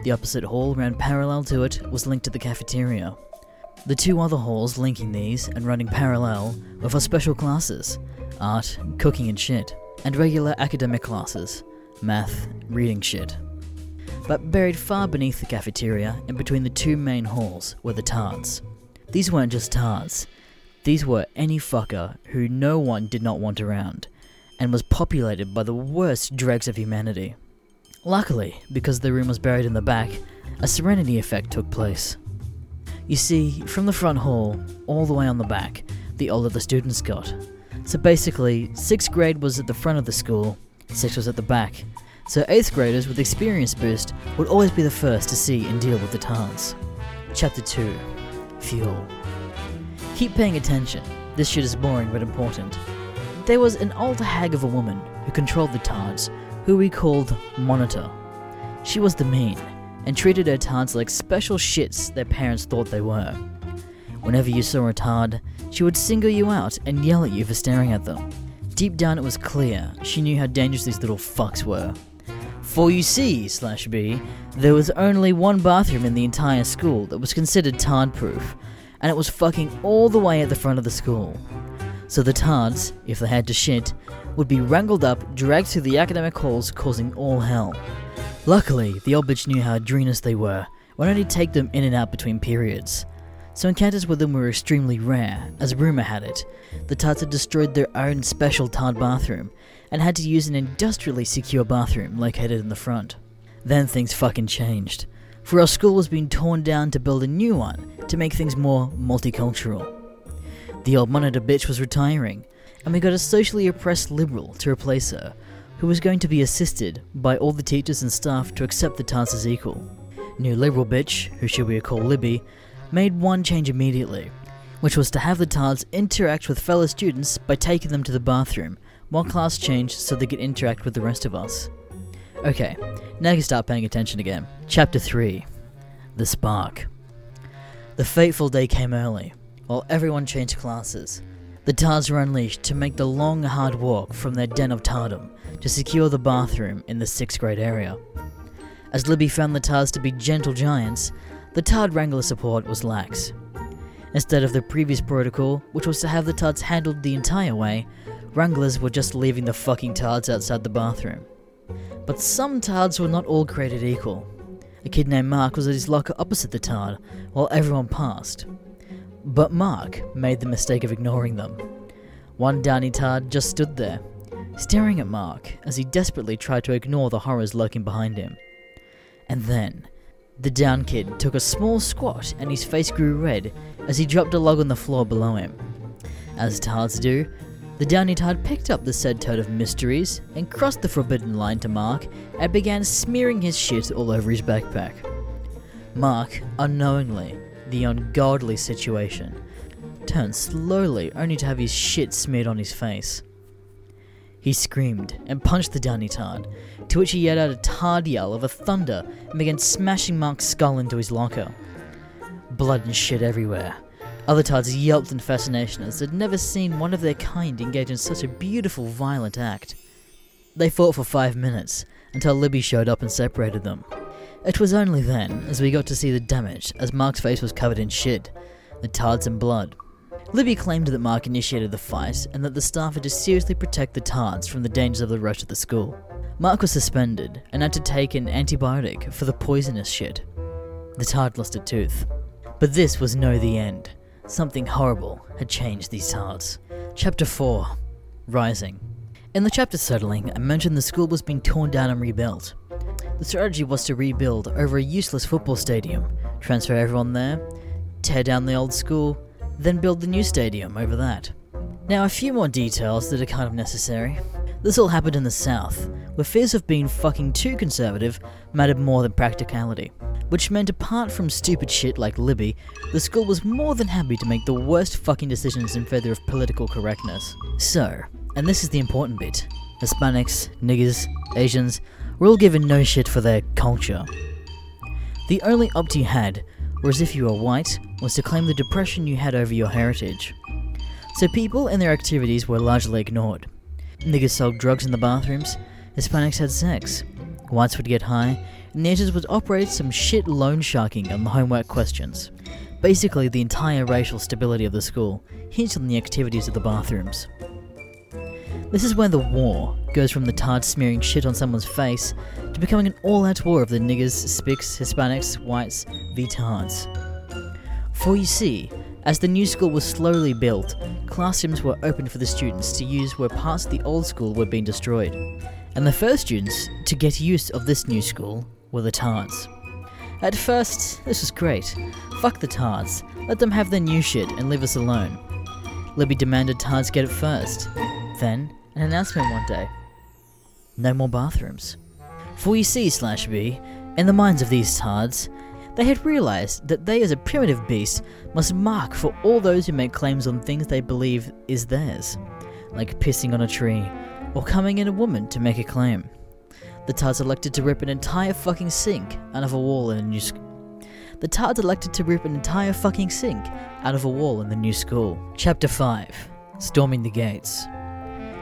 S1: The opposite hall ran parallel to it was linked to the cafeteria. The two other halls linking these and running parallel were for special classes art, cooking and shit, and regular academic classes math, reading shit. But buried far beneath the cafeteria and between the two main halls were the tards. These weren't just tards, these were any fucker who no one did not want around, and was populated by the worst dregs of humanity. Luckily, because the room was buried in the back, a serenity effect took place. You see, from the front hall, all the way on the back, the older the students got. So basically, 6th grade was at the front of the school, 6th was at the back. So 8th graders with experience boost would always be the first to see and deal with the tards. Chapter 2 Fuel. Keep paying attention, this shit is boring but important. There was an old hag of a woman who controlled the tards, who we called Monitor. She was the mean, and treated her tards like special shits their parents thought they were. Whenever you saw a tard, she would single you out and yell at you for staring at them. Deep down, it was clear she knew how dangerous these little fucks were. For you see, slash B, there was only one bathroom in the entire school that was considered tard proof, and it was fucking all the way at the front of the school. So the tards, if they had to shit, would be wrangled up, dragged through the academic halls, causing all hell. Luckily, the old bitch knew how adrenous they were, would only take them in and out between periods. So encounters with them were extremely rare, as rumour had it. The Tards had destroyed their own special Tard bathroom, and had to use an industrially secure bathroom located in the front. Then things fucking changed, for our school was being torn down to build a new one to make things more multicultural. The old monitor bitch was retiring, and we got a socially oppressed liberal to replace her, who was going to be assisted by all the teachers and staff to accept the Tards as equal. New liberal bitch, who should we call Libby, made one change immediately, which was to have the Tards interact with fellow students by taking them to the bathroom, while class changed so they could interact with the rest of us. Okay, now you can start paying attention again. Chapter 3 The Spark. The fateful day came early, while everyone changed classes. The Tards were unleashed to make the long, hard walk from their den of Tardom to secure the bathroom in the 6th grade area. As Libby found the Tards to be gentle giants, the Tard Wrangler support was lax. Instead of the previous protocol, which was to have the Tards handled the entire way, Wranglers were just leaving the fucking Tards outside the bathroom. But some Tards were not all created equal. A kid named Mark was at his locker opposite the Tard, while everyone passed. But Mark made the mistake of ignoring them. One Downy Tard just stood there, staring at Mark as he desperately tried to ignore the horrors lurking behind him. And then, the down kid took a small squat and his face grew red as he dropped a log on the floor below him. As Tards do, the Downy Tard picked up the said toad of mysteries and crossed the forbidden line to Mark and began smearing his shit all over his backpack. Mark, unknowingly, the ungodly situation, turned slowly only to have his shit smeared on his face. He screamed and punched the Downy Tard, to which he yelled out a tard yell of a thunder and began smashing Mark's skull into his locker. Blood and shit everywhere. Other Tards yelped in fascination as they'd never seen one of their kind engage in such a beautiful, violent act. They fought for five minutes, until Libby showed up and separated them. It was only then, as we got to see the damage, as Mark's face was covered in shit, the tards and blood. Libby claimed that Mark initiated the fight and that the staff had to seriously protect the tards from the dangers of the rest of the school. Mark was suspended and had to take an antibiotic for the poisonous shit. The tard lost a tooth. But this was no the end. Something horrible had changed these tards. Chapter 4 Rising. In the chapter settling, I mentioned the school was being torn down and rebuilt. The strategy was to rebuild over a useless football stadium, transfer everyone there, tear down the old school, then build the new stadium over that. Now, a few more details that are kind of necessary. This all happened in the South, where fears of being fucking too conservative mattered more than practicality. Which meant, apart from stupid shit like Libby, the school was more than happy to make the worst fucking decisions in favor of political correctness. So, and this is the important bit Hispanics, niggers, Asians were all given no shit for their culture. The only opt you had, whereas if you were white, was to claim the depression you had over your heritage. So people and their activities were largely ignored. Niggers sold drugs in the bathrooms, Hispanics had sex, whites would get high, Ninjas would operate some shit loan sharking on the homework questions. Basically, the entire racial stability of the school hinged on the activities of the bathrooms. This is where the war goes from the tard smearing shit on someone's face to becoming an all out war of the niggers, spics, Hispanics, whites, v tards. For you see, as the new school was slowly built, classrooms were opened for the students to use where parts of the old school were being destroyed. And the first students to get use of this new school were the tards. At first, this was great. Fuck the tards, let them have their new shit and leave us alone. Libby demanded tards get it first. Then, an announcement one day no more bathrooms. For you see, slash B, in the minds of these tards, they had realized that they, as a primitive beast, must mark for all those who make claims on things they believe is theirs, like pissing on a tree or coming in a woman to make a claim. The tards elected to rip an entire fucking sink out of a wall in a new school. The tards elected to rip an entire fucking sink out of a wall in the new school. Chapter 5 Storming the Gates.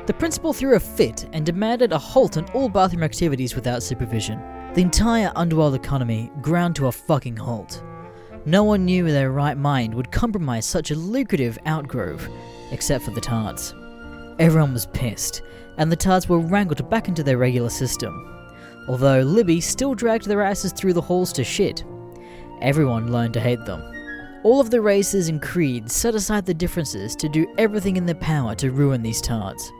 S1: The principal threw a fit and demanded a halt on all bathroom activities without supervision. The entire underworld economy ground to a fucking halt. No one knew in their right mind would compromise such a lucrative outgrowth, except for the Tards. Everyone was pissed, and the Tards were wrangled back into their regular system. Although Libby still dragged their asses through the halls to shit. Everyone learned to hate them. All of the races and creeds set aside the differences to do everything in their power to ruin these Tards.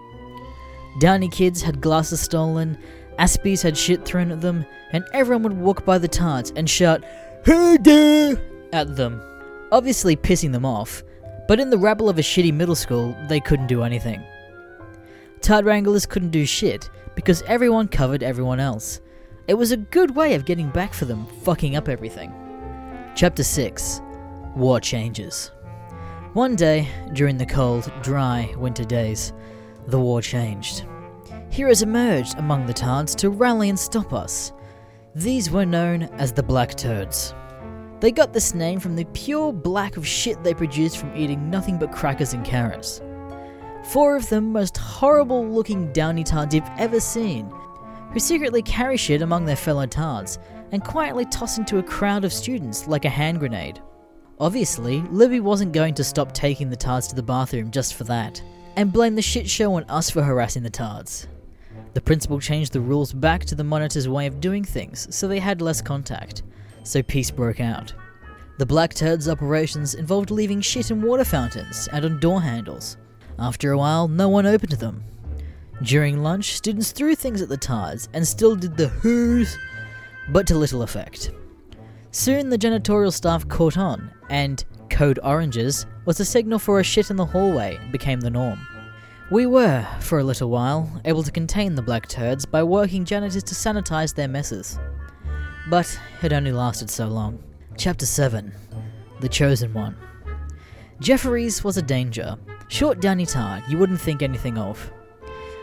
S1: Downy kids had glasses stolen, Aspies had shit thrown at them, and everyone would walk by the tarts and shout, there! at them, obviously pissing them off, but in the rabble of a shitty middle school, they couldn't do anything. Tard Wranglers couldn't do shit because everyone covered everyone else. It was a good way of getting back for them fucking up everything. Chapter 6 War Changes. One day, during the cold, dry winter days, the war changed. Heroes emerged among the Tards to rally and stop us. These were known as the Black Turds. They got this name from the pure black of shit they produced from eating nothing but crackers and carrots. Four of the most horrible looking downy tards you've ever seen, who secretly carry shit among their fellow tards and quietly toss into a crowd of students like a hand grenade. Obviously, Libby wasn't going to stop taking the tards to the bathroom just for that and blame the shit show on us for harassing the tards. The principal changed the rules back to the monitor's way of doing things so they had less contact, so peace broke out. The Black Turds operations involved leaving shit in water fountains and on door handles. After a while, no one opened them. During lunch, students threw things at the tards and still did the whoos, but to little effect. Soon the janitorial staff caught on, and code oranges was a signal for a shit in the hallway became the norm. We were, for a little while, able to contain the black turds by working janitors to sanitize their messes. But it only lasted so long. Chapter 7 The Chosen One. Jeffries was a danger. Short Danny tard you wouldn't think anything of.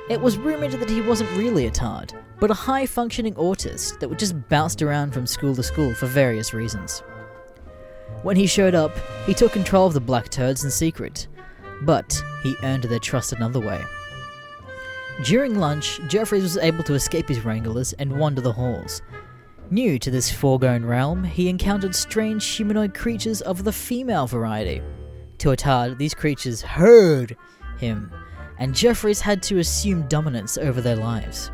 S1: It was rumoured that he wasn't really a tard, but a high functioning autist that would just bounced around from school to school for various reasons. When he showed up, he took control of the Black Turds in secret, but he earned their trust another way. During lunch, Jeffries was able to escape his wranglers and wander the halls. New to this foregone realm, he encountered strange humanoid creatures of the female variety. To a Tard, these creatures heard him, and Jeffries had to assume dominance over their lives.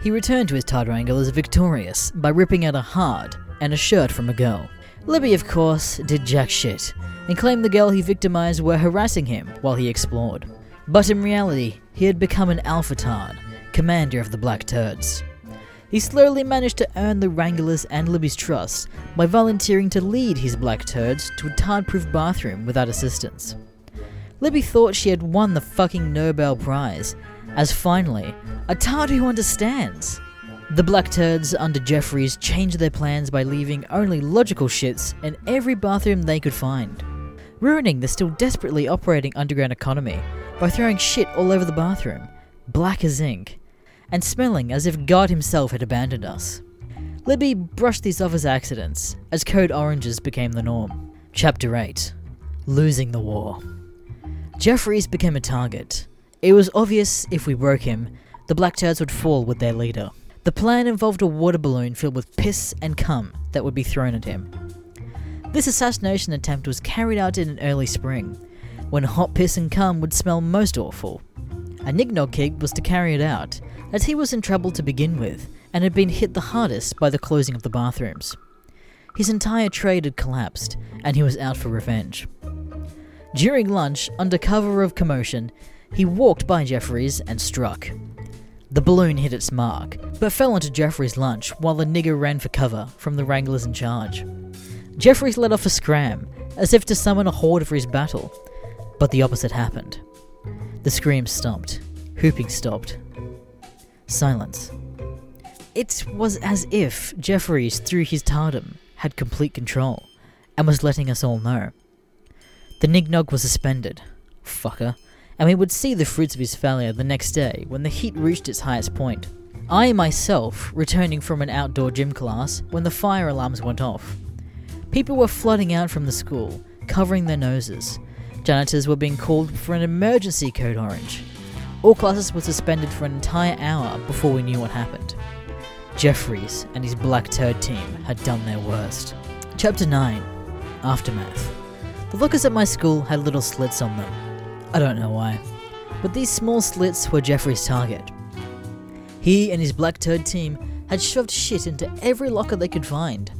S1: He returned to his Tard as victorious by ripping out a hard and a shirt from a girl. Libby, of course, did jack shit, and claimed the girl he victimized were harassing him while he explored. But in reality, he had become an Alpha Tard, commander of the Black Turds. He slowly managed to earn the Wranglers and Libby's trust by volunteering to lead his Black Turds to a Tard-proof bathroom without assistance. Libby thought she had won the fucking Nobel Prize, as finally, a Tard who understands. The Black Turds under Jeffries changed their plans by leaving only logical shits in every bathroom they could find, ruining the still desperately operating underground economy by throwing shit all over the bathroom, black as ink, and smelling as if God himself had abandoned us. Libby brushed these off as accidents, as code oranges became the norm. Chapter 8 Losing the War. Jeffries became a target. It was obvious if we broke him, the Black Turds would fall with their leader. The plan involved a water balloon filled with piss and cum that would be thrown at him. This assassination attempt was carried out in an early spring, when hot piss and cum would smell most awful. A Nignog kid was to carry it out, as he was in trouble to begin with and had been hit the hardest by the closing of the bathrooms. His entire trade had collapsed, and he was out for revenge. During lunch, under cover of commotion, he walked by Jeffries and struck. The balloon hit its mark, but fell onto Jeffries' lunch while the nigger ran for cover from the wranglers in charge. Jeffries let off a scram, as if to summon a horde for his battle, but the opposite happened. The screams stopped, whooping stopped. Silence. It was as if Jeffries, through his tardum, had complete control, and was letting us all know. The Nignog was suspended. Fucker and we would see the fruits of his failure the next day when the heat reached its highest point. I myself, returning from an outdoor gym class when the fire alarms went off. People were flooding out from the school, covering their noses. Janitors were being called for an emergency code orange. All classes were suspended for an entire hour before we knew what happened. Jeffries and his black turd team had done their worst. Chapter 9 Aftermath. The lockers at my school had little slits on them, I don't know why, but these small slits were Jeffries' target. He and his black turd team had shoved shit into every locker they could find.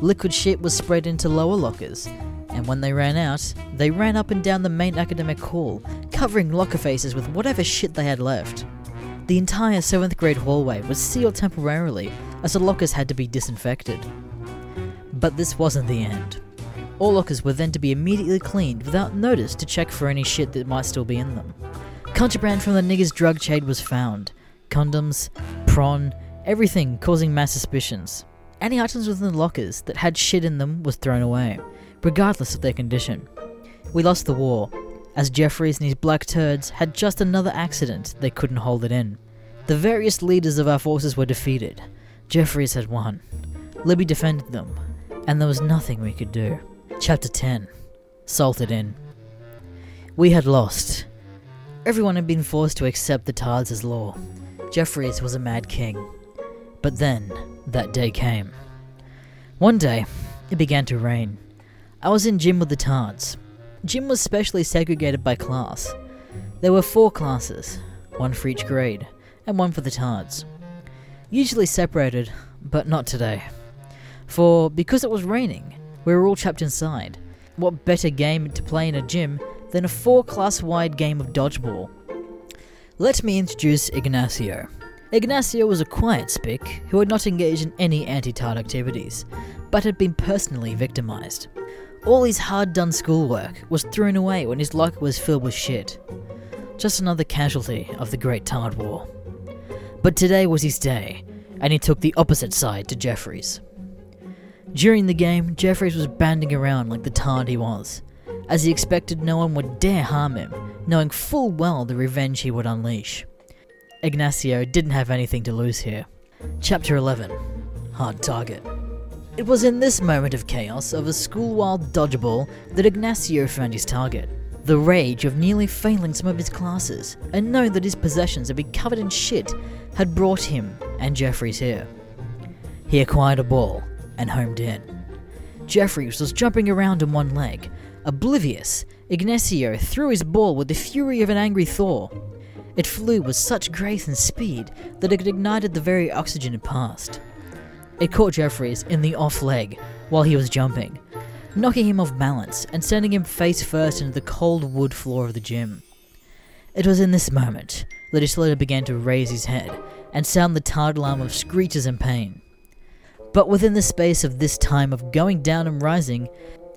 S1: Liquid shit was spread into lower lockers, and when they ran out, they ran up and down the main academic hall, covering locker faces with whatever shit they had left. The entire 7th grade hallway was sealed temporarily as the lockers had to be disinfected. But this wasn't the end. All lockers were then to be immediately cleaned without notice to check for any shit that might still be in them. Contraband from the nigger's drug trade was found condoms, prawn, everything causing mass suspicions. Any items within the lockers that had shit in them was thrown away, regardless of their condition. We lost the war, as Jeffries and his black turds had just another accident they couldn't hold it in. The various leaders of our forces were defeated. Jeffries had won. Libby defended them, and there was nothing we could do. Chapter 10 Salted In. We had lost. Everyone had been forced to accept the Tards as law. Jeffries was a mad king. But then, that day came. One day, it began to rain. I was in gym with the Tards. Gym was specially segregated by class. There were four classes, one for each grade, and one for the Tards. Usually separated, but not today. For because it was raining, we were all trapped inside. What better game to play in a gym than a four class wide game of dodgeball? Let me introduce Ignacio. Ignacio was a quiet spick who had not engaged in any anti tard activities, but had been personally victimized. All his hard done schoolwork was thrown away when his locker was filled with shit. Just another casualty of the Great Tard War. But today was his day, and he took the opposite side to Jeffries. During the game, Jeffries was banding around like the tard he was, as he expected no one would dare harm him, knowing full well the revenge he would unleash. Ignacio didn't have anything to lose here. Chapter 11 Hard Target. It was in this moment of chaos of a school-wide dodgeball that Ignacio found his target. The rage of nearly failing some of his classes, and knowing that his possessions had been covered in shit, had brought him and Jeffries here. He acquired a ball, and homed in. Jeffries was jumping around on one leg. Oblivious, Ignacio threw his ball with the fury of an angry Thor. It flew with such grace and speed that it ignited the very oxygen it passed. It caught Jeffries in the off leg while he was jumping, knocking him off balance and sending him face first into the cold wood floor of the gym. It was in this moment that his Isolita began to raise his head and sound the tired alarm of screeches and pain. But within the space of this time of going down and rising,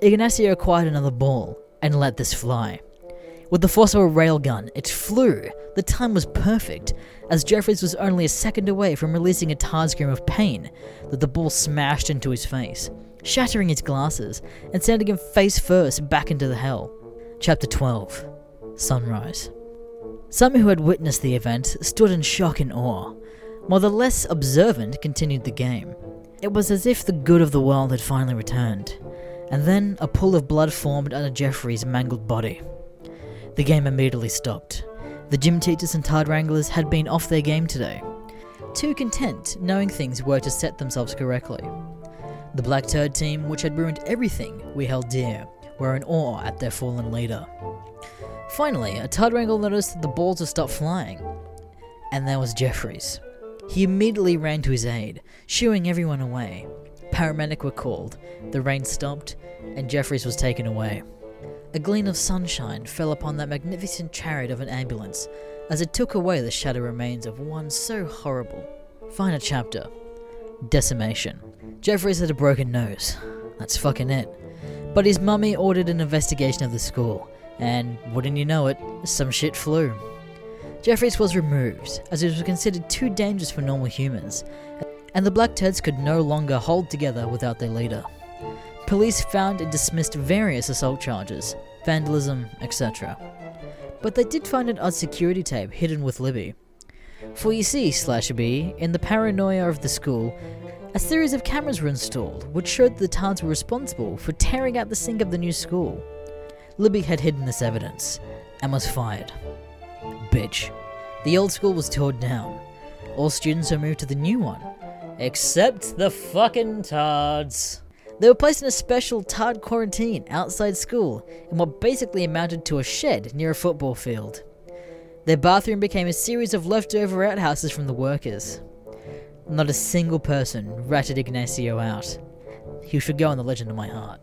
S1: Ignacio acquired another ball and let this fly. With the force of a railgun, it flew. The time was perfect, as Jeffries was only a second away from releasing a tard scream of pain that the ball smashed into his face, shattering his glasses and sending him face first back into the hell. Chapter 12 Sunrise. Some who had witnessed the event stood in shock and awe, while the less observant continued the game. It was as if the good of the world had finally returned, and then a pool of blood formed under Jeffries' mangled body. The game immediately stopped. The gym teachers and tard wranglers had been off their game today. too content knowing things were to set themselves correctly. The Black Turd team, which had ruined everything we held dear, were in awe at their fallen leader. Finally, a Tudwrangle noticed that the balls had stopped flying, and there was Jeffries. He immediately ran to his aid, shooing everyone away. Paramedic were called, the rain stopped, and Jeffries was taken away. A gleam of sunshine fell upon that magnificent chariot of an ambulance as it took away the shattered remains of one so horrible. Final chapter Decimation. Jeffries had a broken nose. That's fucking it. But his mummy ordered an investigation of the school, and wouldn't you know it, some shit flew. Jeffries was removed, as it was considered too dangerous for normal humans, and the Black Turds could no longer hold together without their leader. Police found and dismissed various assault charges, vandalism, etc. But they did find an odd security tape hidden with Libby. For you see, Slash B, in the paranoia of the school, a series of cameras were installed, which showed the Tards were responsible for tearing out the sink of the new school. Libby had hidden this evidence, and was fired. Bitch. The old school was torn down. All students are moved to the new one. Except the fucking Tards. They were placed in a special Tard quarantine outside school in what basically amounted to a shed near a football field. Their bathroom became a series of leftover outhouses from the workers. Not a single person ratted Ignacio out. He should go on the legend of my heart.